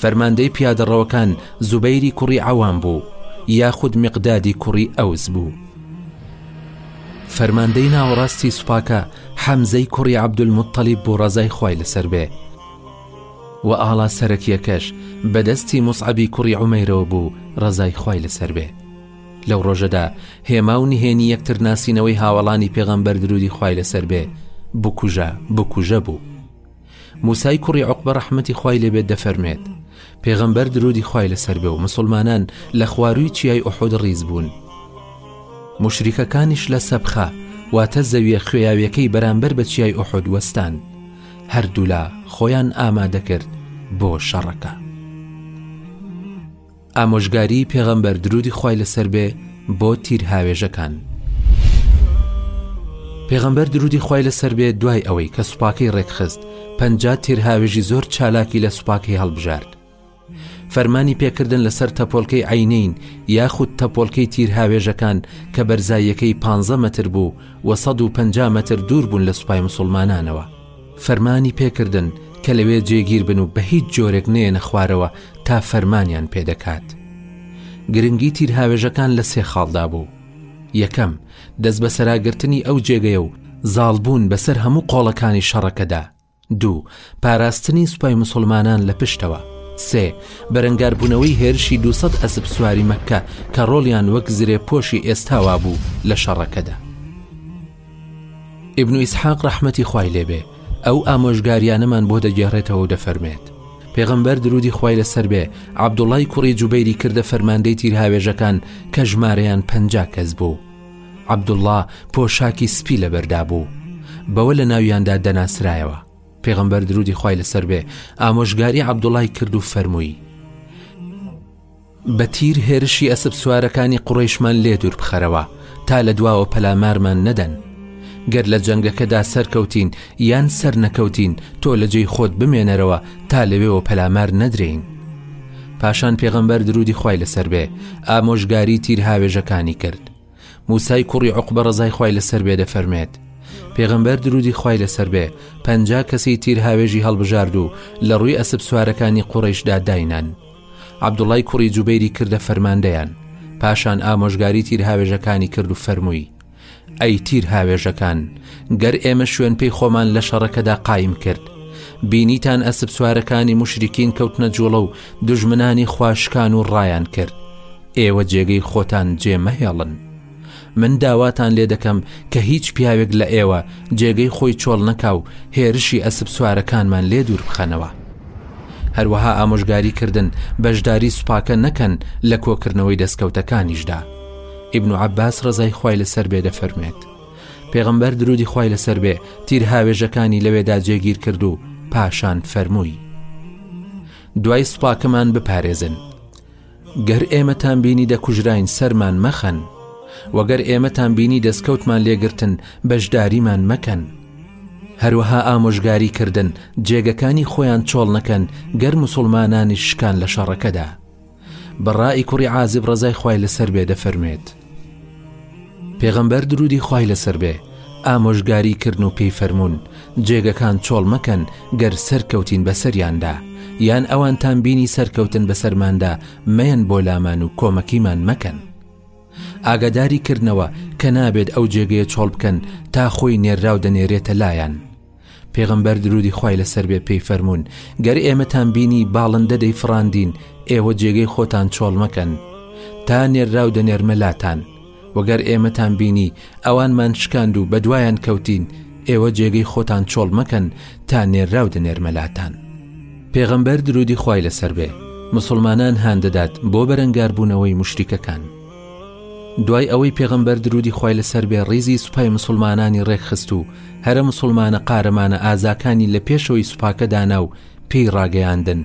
فەرماندەی پیادەڕەوەکان زوبەیری کوڕی عەوام بوو یاخود میقدادی کوڕی ئەوس بوو. فەرماندەی ناوەڕاستی سوپاکە حەمزەی کوڕی عەبدولموتەلیب بوو ڕەزای خوای لەسەر بێ. و ئاڵا سەرەکیەکەش بەدەستی موسعەبی کوڕی عومەیرەوە بوو ڕەزای خوای لەسەر بێ. لەو ڕۆژەدا هێما و نهێنی یەکتر ناسینەوەی هاوەڵانی پێغەمبەر درودی خوای لەسەر بێ بکوژە بکوژە بوو. موسای کوڕی عقبە ڕەحمەتی خوای لێبێت دەفەرمێت پێغەمبەر درودی خوای لەسەر بێ و مسلمانان لە خوارووی چیای ئۆحود ڕیز بوون مشریکەکانیش لە سەبخە واتە زەویە خوێیاویەکەی بەرامبەر بە چیای ئۆحود وەستان هەردوولا خۆیان ئامادەکرد بۆ شەڕەکە ئامۆژگاریی پێغەمبەر، درودی خوای لەسەر بێ، بۆ تیرهاوێژەکان. پێغەمبەر درودی خوای لەسەر بێ دوای ئەوەی کە سوپاکەی ڕێکخست پەنجا تیرهاوێژی زۆر چالاکی لە سوپاکەی هەڵبژارد. فەرمانی پێکردن لەسەر تەپۆلکەی عەینین یاخود تەپۆلکەی تیرهاوێژەکان کە بەرزاییەکەی پانزە مەتر بوو و سەد و پەنجا مەتر دوور بوون لە سوپای مسوڵمانانەوە. فەرمانی پێ کردن کە لەوێ جێگیر بن و بە هیچ جۆرێک نێنە خوارەوە تا فەرمانیان پێ دەکات گرنگی تیرهاوێژەکان لە سێ خاڵدا بوو یەکەم دەست بە سەراگرتنی ئەو جێگەیە و زاڵبوون بەسەر هەموو قۆڵەکانی شەڕەکەدا دوو پاراستنی سوپای مسلمانان لە پشتەوە سێ بەرەنگاربوونەوەی هێرشی 200 ئەسب سواری مەکە کە ڕۆڵیان وەک زرێ پۆشی ئێستاوا بوو لە شەڕەکەدا. ئیبن ئیسحاق ڕەحمەتی خوای لێبێ ئەو ئامۆژگاریانەمان بۆ دەگێڕێتەوە و دەفەرمێت پێغەمبەر درودی خوای لەسەر بێ عبدوڵای کوڕی جوبەیری کردە فەرماندەی تیرهاوێژەکان کە ژمارەیان پ کەس بوو عبدوڵا پۆشاکی سپی لەبەردا بوو بەوە لە ناویاندا دەناسرایەوە پێغەمبەر درودی خوای لەسەر بێ ئامۆژگاری عبدوڵای کرد و فەرمووی بە تیر هێرشی ئەسپسوارەکانی قوڕەیشمان لێ دوور بخەرەوە تا لە دواوە پەلامارمان نەدەن گەر لە جەنگەکەدا سەرکەوتین یان سەر نەکەوتین تۆ لە جێی خۆت بمێنەرەوە تا لەوێەوە پەلامار نەدرین پاشان پێغەمبەر درودی خی لەسەر بێ ئامۆژگاری تیر هاوێژەکانی کرد موسای کوڕی عقبە ڕزای خی لەسەر بێ دەفەرمێت پێغەمبەر درودی خی لەسەر بێ پ کەسی تیر هاوێژی هەڵبژارد و لە ڕووی ئەسب سوارەکانی قوڕیشدا داینان عەبدوڵای کوڕی جوبەیری کردە فەرماندەیان، پاشان ئامۆژگاری تیرهاوێژەکانی کرد و فەرمووی، ئەی تیرهاوێژەکان، گەر ئێمە شوێنپێی خۆمان لە شەڕەکەدا قایم کرد، بینیتان ئەسپسوارەکانی موشریکین کەوتنە جوڵە و دوژمنانی خوا شکان و ڕایان کرد، ئێوە جێگەی خۆتان جێ مەهێڵن. من داواتان لێ دەکەم کە هیچ پیاوێک لە ئێوە جێگەی خۆی چۆڵ نەکا و هێرشی ئەسب سوارەکانمان لێ دوور بخەنەوە هەروەها ئامۆژگاری کردن بەشداری سوپاکە نەکەن لە کۆکردنەوەی دەستکەوتەکانیشدا ئیبن و عباس ڕزای خی لەسەر بێ دەفەرمێت پێغمبەر درودی خی لەسەر بێ تیر هاوێژەکانی لەوێدا جێگیر کرد و پاشان فەرمووی دوای سوپاکەمان بپارێزن گەر ئێمەتان بینی دەکوژراین سەرمان مەخەن وەگەر ئێمەتان بینی دەستکەوتمان لێگرتن بەشداریمان مەکەن هەروەها ئامۆژگاری کردن جێگەکانی خۆیان چۆڵ نەکەن گەر مسلمانانی شکان لە شەڕەکەدا بەڕای کوڕی عازب ڕزای خی لەسەر بێ دەفەرمێت پێغەمبەر درودی خوای لەسەر بێ ئامۆژگاری کردن و پێی فەرموون جێگەکان چۆڵ مەکەن گەر سەرکەوتین بەسەریاندا یان ئەوانتان بینی سەرکەوتن بەسەرماندا مەیەن بۆ لامان و کۆمەکیمان مەکەن ئاگاداری کردنەوە کە نابێت ئەو جێگەیە چۆڵ بکەن تا خۆی نێرااو دەنێرێتە لایەن پێغەمبەر درودی خوای لەسەر بێ پێی فەرموون گەر ئێمەتان بینی باڵندە دەیفڕاندین ئێوە جێگەی خۆتان چۆڵ مەکەن تا نێرراو دەنێرمە لاتان وەگەر ئێمەتان بینی ئەوانمان شکاند و بەدوایان کەوتین ئێوە جێگەی خۆتان چۆڵ مەکەن تا نێرراو دەنێرمە لاتان پێغەمبەر درودی خوای لەسەر بێ مسلمانان هان دەدات بۆ بەرەنگاربوونەوەی مشتیکەکان. دوای ئەوەی پێغەمبەر درودی خوای لەسەر بێ ڕیزی سوپای مسلمانانی ڕێکخست و هەرە مسلمانە قارەمانە ئازاکانی لە پێشەوەی سوپاکە دانا و پێی ڕاگەیاندن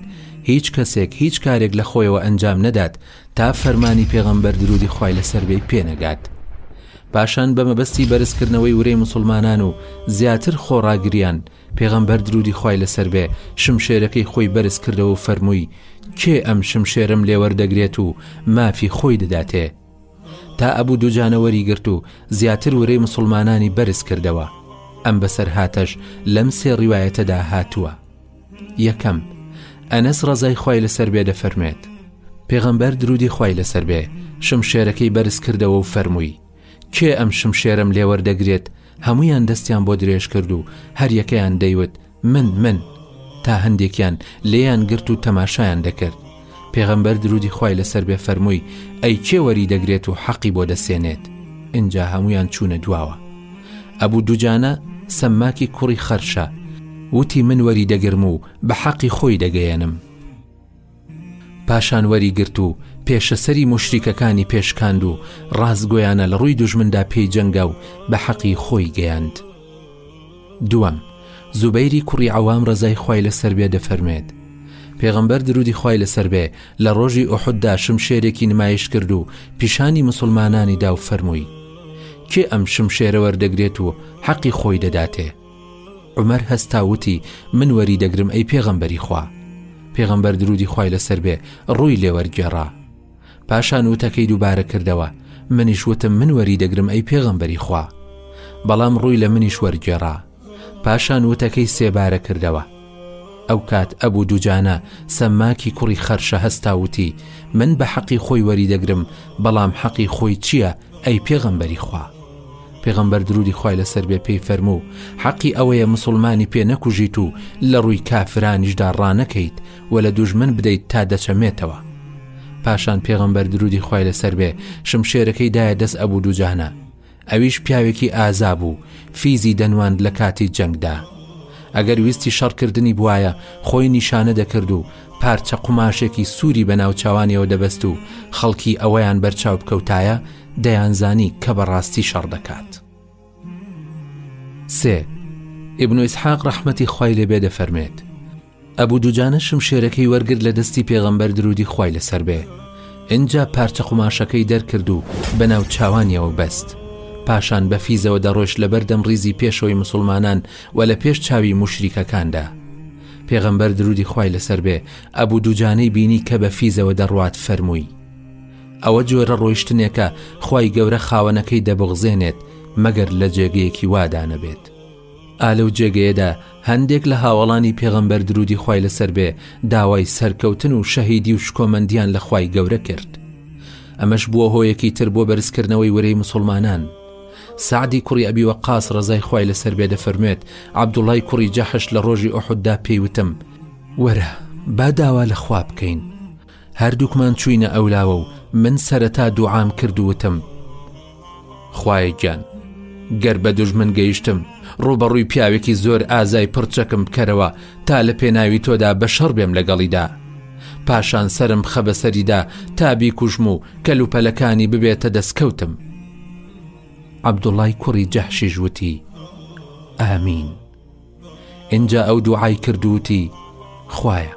هیچ کەسێک هیچ کارێک لە خۆیەوە ئەنجام نەدات تا فەرمانی پێغەمبەر درودی خوای لەسەر بێ پێنەگات پاشان بە مەبەستی بەرزکردنەوەی ورەی مسلمانان و زیاتر خۆڕاگریان پێغەمبەر درودی خوای لەسەر بێ شمشێرەکەی خۆی بەرز کردەوە و فەرمووی کێ ئەم شمشێرەم لێوەردەگرێت و مافی خۆی دەداتێ تا ئەبوو دوجانە وەریگرت و زیاتر ورەی مسلمانانی بەرز کردەوە ئەم بەسەر هاتەش لەم سێ ڕیواەتەدا هاتووە یەکەم ئەنەس ڕزای خی لەسەر بێ دەفەرمێت پێغەمبەر درودی خی لەسەر بێ شمشێرەکەی بەرز کردەوە و فەرمووی کێ ئەم شمشێرەم لێ وەردەگرێت هەموویان دەستیان بۆ درێژ کرد و هەریەکەیان دەیوت من من تا هەندێکیان لێیان گرت و تەماشایان دەکرد پێغەمبەر درودی خی لەسەر بێ فەرمووی ئەی کێوەری دەگرێت و حەقی بۆ دەسێنێت اینجا هەمویان چوونە دواوە ئەبوو دوجانە سەمماکی کوڕی خەرشە وتی من وەری دەگرم و بە حەقی خۆی دەگەیەنم پاشان وەریگرت و پێشەسەری موشریکەکانی پێشکاند و ڕاستگۆیانە لە ڕووی دوژمندا پێی جەنگا و بە حەقی خۆی گەیاند دووەم زوبەیری کوڕی عوام ڕزای خی لەسەر بێ دەفەرمێت پێغمبەر درودی خی لەسەر بێ لە ڕۆژی ئۆحددا شم شێرێکی نمایش کرد و پیشانی مسلمانانی دا و فەرمووی کێ ئەم شم شێرە وەردەگرێت و حەقی خۆی دەداتێ عومەر هەستا وتی من وەری دەگرم ئەی پێغەمبەری خوا پێغەمبەر درودی خوای لەسەر بێ ڕووی لێوەرگێڕا پاشان وتەکەی دووبارە کردەوە منیش وتم من وەری دەگرم ئەی پێغەمبەری خوا بەڵام ڕووی لە منیش وەرگێڕا پاشان وتەکەی سێبارە کردەوە ئەو کات ئەبوو دوجانە سەماکی کوڕی خەرشە هەستا وتی من بە حەقی خۆی وەری دەگرم بەڵام حەقی خۆی چییە ئەی پێغەمبەری خوا پێغەمبەر درودی خی لەسەر بێ پێی فەرموو حەقی ئەوەیە مسلمانی پێ نەکوژیت و لە ڕووی کافرانیشدا ڕانەکەیت و لە دوژمن بدەیت تا دەچەمێتەوە پاشان پێغەمبەر درودی خی لەسەر بێ شمشێرەکەی دایە دەست ئەبوو دوجانە ئەویش پیاوێکی ئازا بوو فیزی دەنواند لە کاتی جەنگدا ئەگەر ویستی شەڕکردنی بوایە خۆی نیشانە دەکرد و پارچە قوماشێکی سووری بە ناوچوانیەوە دەبەست و خەڵکی ئەوەیان بەرچاو بکەوتایە دەیانزانی کە بەڕاستی شەڕ دەکات سێ ئبن و ئیسحاق ڕەحمەتی خی لێبێ دەفەرمێت ئەبو دوجانە شمشێرەکەی وەرگرت لە دەستی پێغەمبەر درودی خوای لەسەر بێ ئینجا پارچە قوماشەکەی دەرکرد و بەناو چاوانیەوە بەست پاشان بە فیزەوە دەڕۆیشت لە بەردەم ڕیزی پێشەوەی مسلمانان و لە پێش چاوی موشریکەکاندا پێغەمبەر درودی خوای لەسەر بێ ئەبو دوجانەی بینی کە بە فیزەوە دەڕوات فەرمووی ئەوە جۆرە ڕۆیشتنێکە خوای گەورە خاوەنەکەی دەبغزێنێت مەگەر لە جێگەیەکی وادانەبێت ئا لەو جێگەیەدا هەندێک لە هاوەڵانی پێغەمبەر درودی خوای لەسەر بێ داوای سەرکەوتن و شەهیدی و شکۆمەندیان لە خوای گەورە کرد ئەمەش بووە هۆیەکی تر بۆ بەرزکردنەوەی ورەی مسلمانان سعدی کوڕی ئەبی وە قاس ڕزای خوای لەسەر بێ دەفەرموێت عبدوڵای کوڕی جەحش لە ڕۆژی ئۆحددا پێیوتم وەرە با داوا لە خوا بکەین هەردووکمان چووینە ئەو لاوە و من سەرەتا دوعام کرد و وتم خوایە گیان گەر بە دوژمن گەیشتم ڕوبەڕووی پیاوێکی زۆر ئازای پڕچەکم بکەرەوە تا لە پێناوی تۆدا بە شەڕ بێم لەگەڵیدا پاشان سرم خە بەسەریدا تا بیکوژم و کەلوپەلەکانی ببێتە دەستکەوتم عبدوڵای کوڕی جەحشیش وتی ئامین. ئینجا ئەو دوعای کرد و وتی خوایە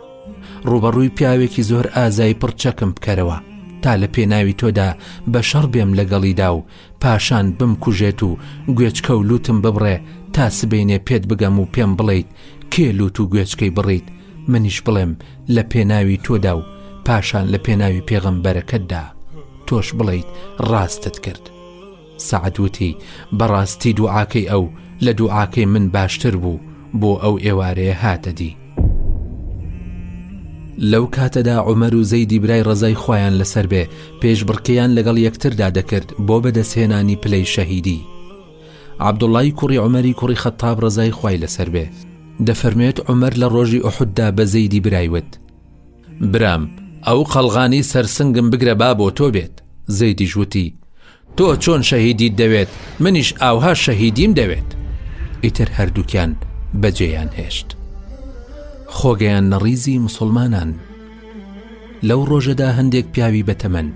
ڕوبەڕووی پیاوێکی زۆر ئازای پڕ چەکم بکەرەوە تا لە پێناوی تۆدا بە شەڕ بێم لەگەڵیدا و پاشان بم کوژێت و گوێچکە و لوتم ببڕێ تا سبینێ پێت بگەم و پێم بڵیت کێ لوت و گوێچکەی بڕیت منیش بڵێم لە پێناوی تۆدا و پاشان لە پێناوی پێغەمبەرەکەتدا تۆش بڵیت ڕاستت کرد سەعد وتی، بەڕاستی دوعاکەی ئەو لە دوعاکەی من باشتر بوو بۆ ئەو ئێوارەیە هاتە دی. لەو کاتەدا عمەر و زەیدی برای ڕزای خۆیان لەسەر بێ پێش بڕکەیان لەگەڵ یەکتردا دەکرد بۆ بەدەستهێنانی پلەی شەهیدی عبدوڵی کوڕی عمەری کوڕی خەتاب ڕزای خی لەسەر بێ دەفەرمێت عمەر لە ڕۆژی ئوحددا بە زەیدی برایوت برام ئەو قەڵغانی سەر سنگم بگرە با بۆ تۆ بێت زەیدیش وتی تۆ چۆن شەهیدیت دەوێت منیش ئاوها شەهیدیم دەوێت ئیتر هەردووکیان بەجێیان هێشت خۆگەیان نەڕیزی مسلمانان لەو ڕۆژەدا هەندێک پیاوی بەتەمەن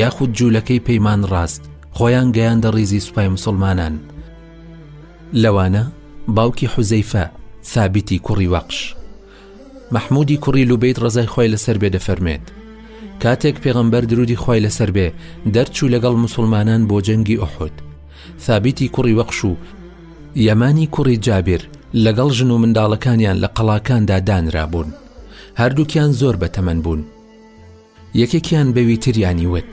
یاخود جوولەکەی پەیمان ڕاست خۆیان گەیاندە ڕیزی سوپای مسلمانان لەوانە باوکی حوزەیفە ثابتی کوڕی وەقش مەحمودی کوڕی لوبەیت ڕەزای خوای لەسەر بێ دەفەرمێت کاتێک پێغەمبەر درودی خوای لەسەر بێ دەرچوو لەگەڵ مسلمانان بۆ جەنگی ئۆحود ثابتی کوڕی وەقش و یەمانی کوڕی جابر لەگەڵ ژن و منداڵەکانیان لە قەڵاکاندا دانرابوون هەردووکیان زۆر بەتەمەن بوون یەکێکیان بەوی تریانی وت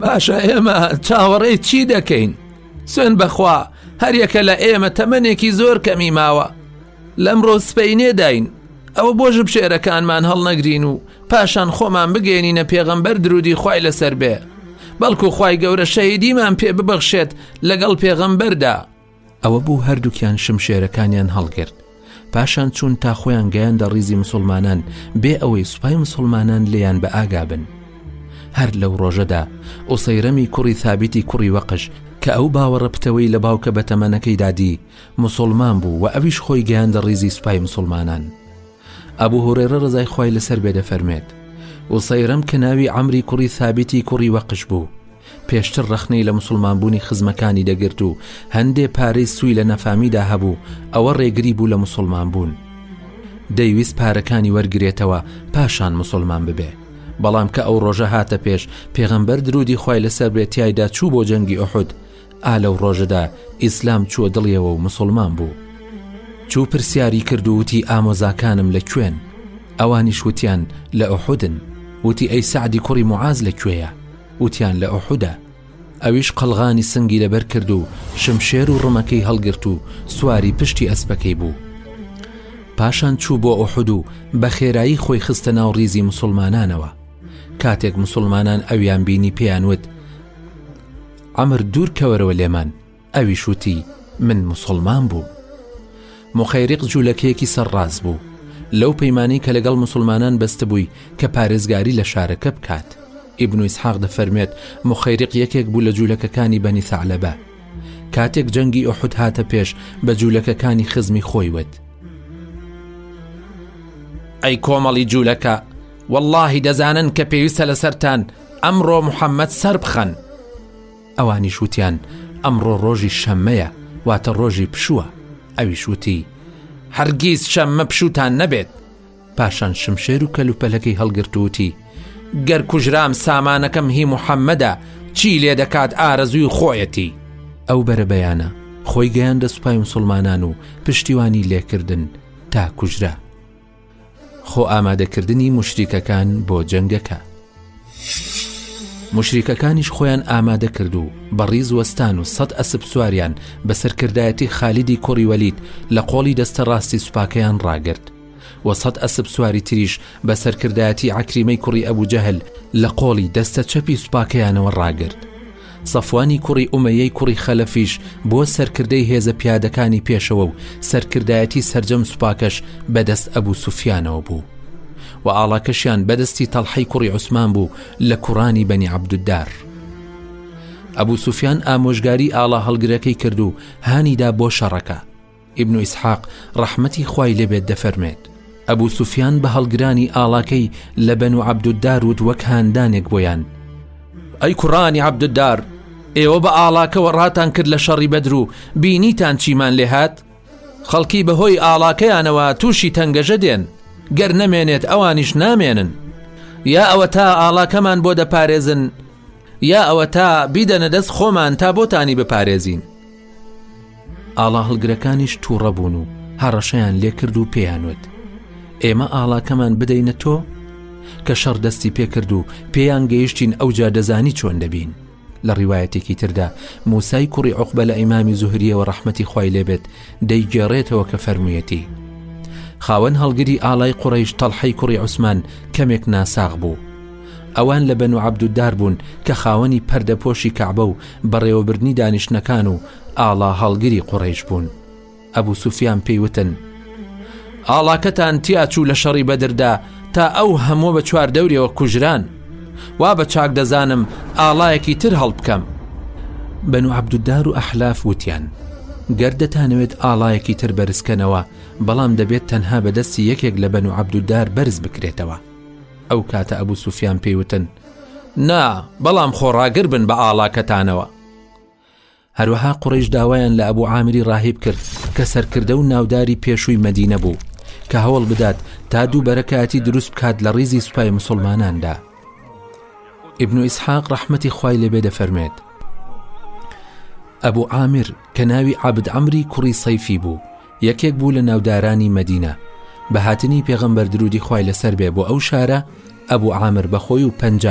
باشە ئێمە چاوەڕێی چی دەکەین سوێن بەخوا هەریەکە لە ئێمە تەمەنێکی زۆر کەمی ماوە لەمڕۆ سپینێداین ئەوە بۆ ژب شێرەکانمان هەڵنەگرین و پاشان خۆمان بگەێنینە پێغەمبەر درودی خی لەسەر بێ بەڵکو خی گەورە شەهیدیمان پێ ببەخشێت لەگەڵ پێغەمبەردا ئەوە بوو هەردووکیان شمشێرەکانیان هەڵگرت پاشان چوون تا خۆیان گەیاندە ڕیزی مسلمانان بێ ئەوەی سوپای مسلمانان لێیان بە ئاگا بن هەر لەو ڕۆژەدا ئۆسەیرەمی کوڕی ثابتی کوڕی وەقش کە ئەو باوەڕە پتەوەی لە باوکە بە تەمەنەکەی دادی مسلمان بوو و ئەویش خۆی گەیاندە ڕیزی سوپای مسلمانان ئەبو هورەیرە ڕەزای خوای لەسەر بێ دەفەرمێت، ئوسەیرم کە ناوی عەمری کوڕی ثابتی کوڕی وەقش بوو، پێشتر ڕەخنەی لە مسوڵمان بوونی خزمەکانی دەگرت و هەندێ پارەی سووی لە نەفامیدا هەبوو، ئەوە ڕێگری بوو لە مسوڵمان بوون. دەیویست پارەکانی وەرگرێتەوە پاشان مسوڵمان ببێ. بەڵام کە ئەو ڕۆژە هاتە پێش، پێغەمبەر دروودی خوای لەسەر بێ تیایدا چوو بۆ جەنگی ئوحود، ئا لەو ڕۆژەدا ئیسلام چووە دڵیەوە و مسوڵمان بوو چوو پرسیاری کرد و وتی ئامۆزاکانم لە کوێن ئەوانیش وتیان لە ئۆحودن وتی ئەی سعدی کوڕی معاز لە کوێیە وتیان لە ئۆحودا ئەویش قەلغانی سنگی لەبەر کرد و شمشێر و ڕمەکەی هەڵگرت و سواری پشتی ئەسپەکەی بوو پاشان چوو بۆ ئۆحود و بە خێرایی خۆی خستە ناو ڕیزی مسلمانانەوە کاتێک مسلمانان ئەویان بینی پێیان وت عەمر دوور کەوەرەوە لێمان ئەویش وتی من مسوڵمان بووم مخەیریق جوولەکەیەکی سەر ڕاز بوو لەو پەیمانەی کە لەگەڵ مسلمانان بەستبووی کە پارێزگاری لە شارەکە بکات ئیبن و ئیسحاق دەفەرمێت مخەیریق یەکێک بوو لە جوولەکەکانی بەنی سەعلەبە کاتێک جەنگی ئۆحد هاتە پێش بە جوولەکەکانی خزمی خۆی وت ئەی کۆمەڵی جوولەکە واللهی دەزانن کە پێویستە لەسەران ئەمڕۆ محەمەد سەربخەن. ئەوانیش وتیان، ئەمڕۆ ڕۆژی شەممەیە، واتە ڕۆژی پشووە. ئەویش وتی، هەرگیز شەممە پشووتان نەبێت. پاشان شمشێر و کەلوپەلەکەی هەڵگرت و وتی، گەر کوژرام سامانەکەم هی محەمەدە، چی لێ دەکات ئارەزووی خۆیەتی. ئەو بەرەبەیانە خۆی گەیاندە سوپای مسوڵمانان و پشتیوانی لێکردن تا کوژرا. خۆئامادەکردنی موشریکەکان بۆ جەنگەکە موشریکەکانیش خۆیان ئامادە کرد و بەڕیز وەستان و سەد ئەسب سواریان بە سەرکردایەتی خالیدی کوڕیوەلیت لە قۆڵی دەستە ڕاستی سوپاکەیان ڕاگرت و سەد ئەسب سواری تریش بە سەرکردایەتی عکریمەی کوڕی ئەبوو جەهل لە قۆڵی دەستە چەپی سوپاکەیانەوە ڕاگرت سەفوانی کوڕی ئومەیەی کوڕی خەلەفیش بووە سەرکردەی هێزە پیادەکانی پێشەوە و سەرکردایەتی سەرجەم سوپاکەش بەدەست ئەبوو سوفیانەوە بوو و ئاڵاکەشیان بەدەستی تەڵحەی کوڕی عوسمان بوو لە کوڕانی بەنی عەبدودار ئەبوو سوفیان ئامۆژگاری ئاڵا هەڵگرەکەی کرد و هانیدا بۆ شەڕەکە ئیبن ئیسحاق ڕەحمەتی خوای لێ بێت دەفەرمێت ئەبوو سوفیان بە هەڵگرانی ئاڵاکەی لە بەن و عەبدودار وت وەک هاندانێک بۆیان ئەی کوڕانی عەبدودار ئێوە بە ئاڵاکەوە ڕاتان کرد لە شەڕی بەدر و بینیتان چیمان لێهات خەڵکی بەهۆی ئاڵاکەیانەوە تووشی تەنگەژە دێن گەر نەمێنێت ئەوانیش نامێنن یا ئەوە تا ئاڵاکەمان بۆ دەپارێزن یا ئەوە تا بیدەنە دەست خۆمان تا بۆتانی بپارێزین ئاڵاهەڵگرەکانیش تووڕە بوون و هەڕەشەیان لێکرد و پێیان وت ئێمە ئاڵاکەمان بدەینە تۆ کە شەڕ دەستی پێکرد و پێیان گەیشتین ئەو جا دەزانی چۆن دەبین لە ڕیواەتێکی تردا موسای کوڕی عقبە لە ئیمامی زوهریەوە ڕەحمەتی خی لێبێت دەیگێڕێتەوە کە فەرموویەتی خاوەن هەڵگری ئالای قڕیش تەڵحی کوڕی عوسمان کەمێک ناساغ بوو ئەوان لە بەن و عبدودار بوون کە خاوەنی پەردەپۆشی کەعبە و بەڕێوەبردنی دانیشتەکان و ئاڵا هەڵگری قوڕەیش بوون ئەبوو سوفیان پێی وتن ئاڵاکەتان تیاچوو لە شەڕی بەدردا تا ئەو هەموو بە چوار دەورەوە کوژران وا بە چاک دەزانم ئاڵایەکی تر هەڵبکەم بەن و عبدودار و ئەحلاف وتیان گەر دەتانەوێت ئاڵایەکی تر بەرزکەنەوە بەڵام دەبێت تەنها بەدەستی یەکێک لە بەن و عبدودار بەرز بکرێتەوە ئەو کاتە ئەبوو سوفیان پێیوتن نا بەڵام خۆڕاگر بن بە ئاڵاکەتانەوە هەروەها قوڕەیش داوایان لە ئەبوو عامری ڕاهیب کرد کە سەرکردە و ناوداری پێشووی مەدینە بوو کە هەوڵ بدات تا دوو بەرەکەتی دروست بکات لە ڕیزی سوپای مسلماناندا ئبن و ئیسحاق ڕەحمەتی خی لەبێ دەفەرمێت ئەبوو ئامر کە ناوی عبد ئەمری کوڕی سەیفی بوو یەکێک بوو لە ناودارانی مەدینە بە هاتنی پێغەمبەر درودی خوای لەسەر بێ بۆ ئەو شارە ئەبوو عامر بەخۆی و پەنج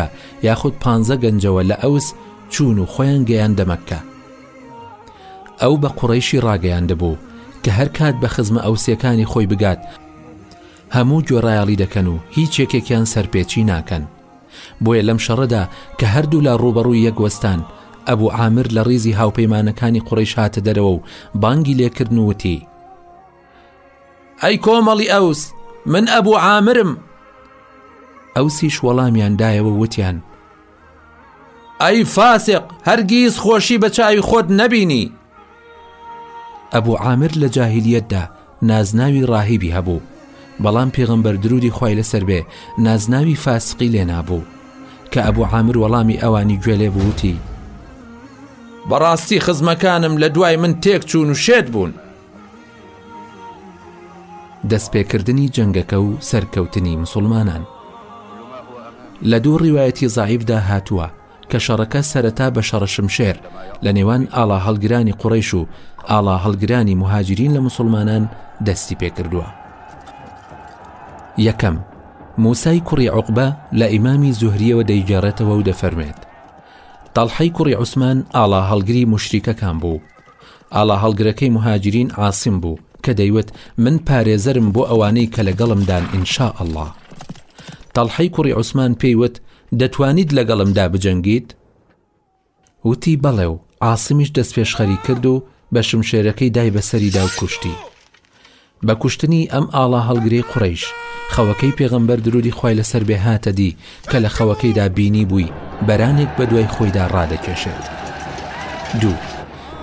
یاخود پ گەنجەوە لە ئەوس چوون و خۆیان گەیان دەمەکە ئەو بە قوڕیشی ڕاگەیاندبوو کە هەر کات بە خزمە ئەوسەکانی خۆی بگات هەموو گوێڕایەڵی دەکەن و هیچ یەکێکیان سەرپێچی ناکەن بۆیە لەم شەڕەدا کە هەردوولا ڕووبەڕووی یەک وەستان، ئەبوو عامر لە ڕیزی هاوپەیمانەکانی قوڕەیش هاتە دەرەوە و بانگی لێ کردن و وتی، ئەی کۆمەڵی ئەوس، من ئەبوو عامرم! ئەوسیش وەڵامیان دایەوە و وتیان، ئەی فاسق، هەرگیز خۆشی بە چاوی خۆت نەبینی! ئەبو عامر لە جاهیلیەتدا نازناوی ڕاهیبی هەبوو بەڵام پێغەمبەر درودی خی لەسەر بێ نازناوی فاسقی لێ نابوو کە ئەبوو عامر وەڵامی ئەوانی گوێ لێ بووتی بەڕاستی خزمەکانم لە دوای من تێک چوون و شێت بوون دەستپێکردنی جەنگەکە و سەرکەوتنی مسلمانان لە دوو ڕیواەتی زعیبدا هاتووە کە شەڕەکە سەرەتا بە شەڕە شمشێر لە نێوان ئاڵا هەڵگرانی قوڕیش و ئاڵا هەڵگرانی مهاجرین لە مسلمانان دەستی پێکردووە یەکەم موسای کوڕی عقبە لە ئیمامی زوهریەوە دەیگەڕێتەوە و دەفەرمێت تاڵحی کوڕی عوسمان ئاڵا هەڵگری مشریکەکان بوو ئاڵا هەڵگرەکەی مهاجرین عاسم بوو کە دەیوت من پارێزەرم بۆ ئەوانەی کە لەگەڵمدان ئینشا ئەله تاڵحی کوڕی عوسمان پێیوت دەتوانیت لەگەڵمدا بجەنگیت؟ وتی، بەڵێ و عاسمیش دەستپێشخەری کرد و بە شمشێرەکەی دای بە سەریدا و کوشتی. بە کوشتنی ئەم ئاڵاهەڵگرەی قوڕەیش، خەوەکەی پێغەمبەر درودی خوای لەسەر بێ هاتە دی کە لە خەوەکەیدا بینیبووی بەرانێک بەدوای خۆیدا ڕادەکێشێت. دوو.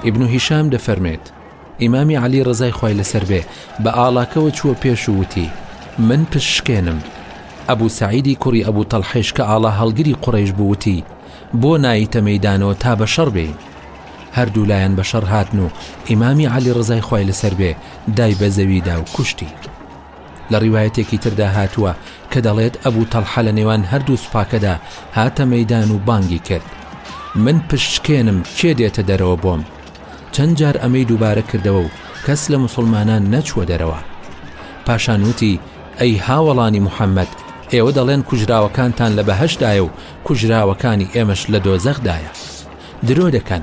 ئیبن هیشام دەفەرمێت. ئیمامی عەلی ڕەزای خوای لەسەر بێ بە ئاڵاکەوە چووە پێش و وتی، من پشت شکێنم. ئەبوو سەعیدی کوڕی ئەبوو تەڵحەیش کە ئاڵا هەڵگری قوڕەیش بوو وتی، بۆ ناییتە مەیدانەوە تا بە شەڕ بێین؟ هەر دوو لایان بە شەڕ هاتن و ئیمامی عەلی ڕەزای خوای لەسەر بێ دای بە زەوی دا و کوشتی. لە ڕیوایەتێکی تردا هاتووە کە دەڵێت ئەبوو تەڵحە لە نێوان هەر دوو سوپاکەدا هاتە مەیدان و بانگی کرد، من پشت شکێنم کێ دێتە دەرەوە بۆم؟ چەند جار ئەمەی دووبارە کردەوە و کەس لە موسڵمانان نەچووە دەرەوە. پاشان وتی، ئەی هاوەڵانی محەممەد، ئێوە دەڵێن کوژراوەکانتان لە بەهەشتدایە و کوژراوەکانی ئێمەش لە دۆزەخدایە. درۆ دەکەن،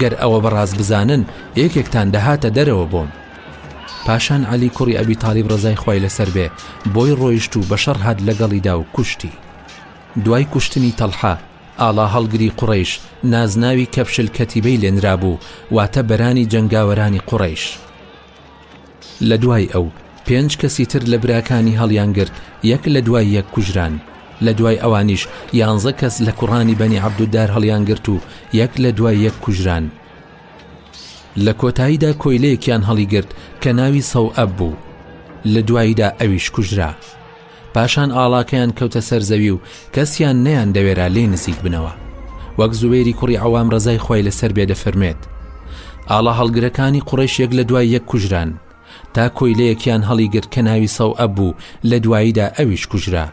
گەر ئەوە بەڕاست بزانن یەکێکتان دەهاتە دەرەوە بۆم. پاشان عەلی کوڕی ئەبی تالیب ڕەزای خوای لەسەر بێ بۆی ڕۆیشت و بە شەڕ هات لەگەڵیدا و کوشتی. دوای کوشتنی تەڵحە، ئاڵا هەڵگری قوڕەیش، نازناوی کەبش الکتیبەی لێ نرابوو، واتە بەرانی جەنگاوەرانی قوڕەیش. لە دوای ئەو، پێنج کەسی تر لە براکانی هەڵیان گرت، یەک لە دوای یەک کوژران. لە دوای ئەوانیش یانزە کەس لە کوڕانی بەنی عەبدودار هەڵیان گرت و یەک لە دوای یەک کوژران. لە کۆتاییدا کۆیلەیەکیان هەڵیگرت کە ناوی سەوئەب بوو. لە دواییدا ئەویش کوژرا. پاشان ئاڵاکەیان کەوتە سەر زەوی و کەسیان نەیاندەوێرا لێی نزیک بنەوە وەک زوبێری کوڕی عەوام ڕەزای خوای لەسەر بێ دەفەرمێت ئاڵا هەڵگرەکانی قوڕەیش یەک لە دوای یەک کوژران تا کۆیلەیەکیان هەڵی گرت کە ناوی سەوئەب بوو لە دواییدا ئەویش کوژرا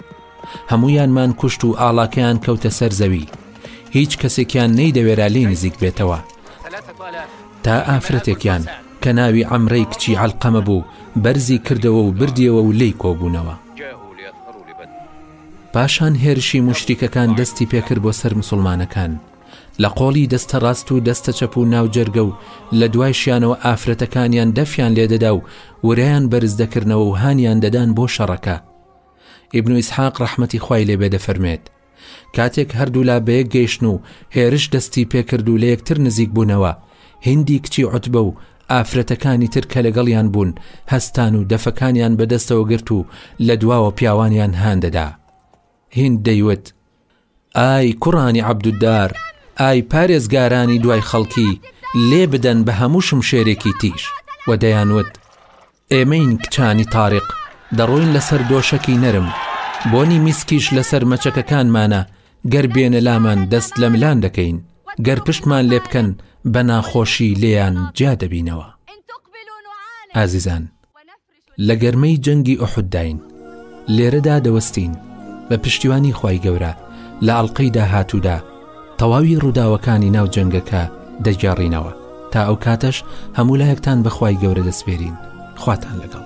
هەموویانمان کوشت و ئاڵاکەیان کەوتە سەر زەوی هیچ کەسێکیان نەیدەوێرا لێی نزیک بێتەوە تا ئافرەتێکیان کە ناوی عەمرەی کچی عەلقەمە بوو بەرزی کردەوە و بردیەوە و لێی کۆبوونەوە. پاشان هێرشی موشریکەکان دەستی پێکرد بۆ سەر مسلمانەکان لە قۆڵی دەستە ڕاست و دەستە چەپ و ناو جەرگە و لە دوایشیانەوە ئافرەتەکانیان دەفیان لێدەدا و وریان بەرز دەکردنەوە و هانیان دەدان بۆ شەڕەکە ئیبن و ئیسحاق ڕەحمەتی خوای لێبێ دەفەرمێت کاتێک هەردوولا بەیەک گەیشتن و هێرش دەستی پێکرد و لە یەکتر نزیک بوونەوە هندی کچی عوتبە و ئافرەتەکانی تر کە لەگەڵیان بوون هەستان و دەفەکانیان بەدەستەوە گرت و لە دواوە پیاوانیان هاندەدا هند دەیوت ئای کوڕانی عەبدودار ئای پارێزگارانی دوای خەڵکی لێ بدەن بە هەموو شمشێرێکی تیژ و دەیانوت ئێمەین کچانی تاریق دەڕۆین لەسەر دۆشەکی نەرم بۆنی میسکیش لەسەر مەچەکەکانمانە گەر بێنە لامان دەست لە ملان دەکەین گەر پشتمان لێ بکەن بە ناخۆشی لێیان جیا دەبینەوە ئازیزان لە گەرمەی جەنگی ئوحودداین لێرەدا دەوەستین بە پشتیوانی خی گەورە لە ئەڵلقەی داهاتوودا تەواوی ڕووداوەکانی ناو جەنگەکە دەگێڕینەوە تا ئەو کاتەش هەموو لایەکتان بەخوای گەورە دەسپێرین خواتان لەگەڵ.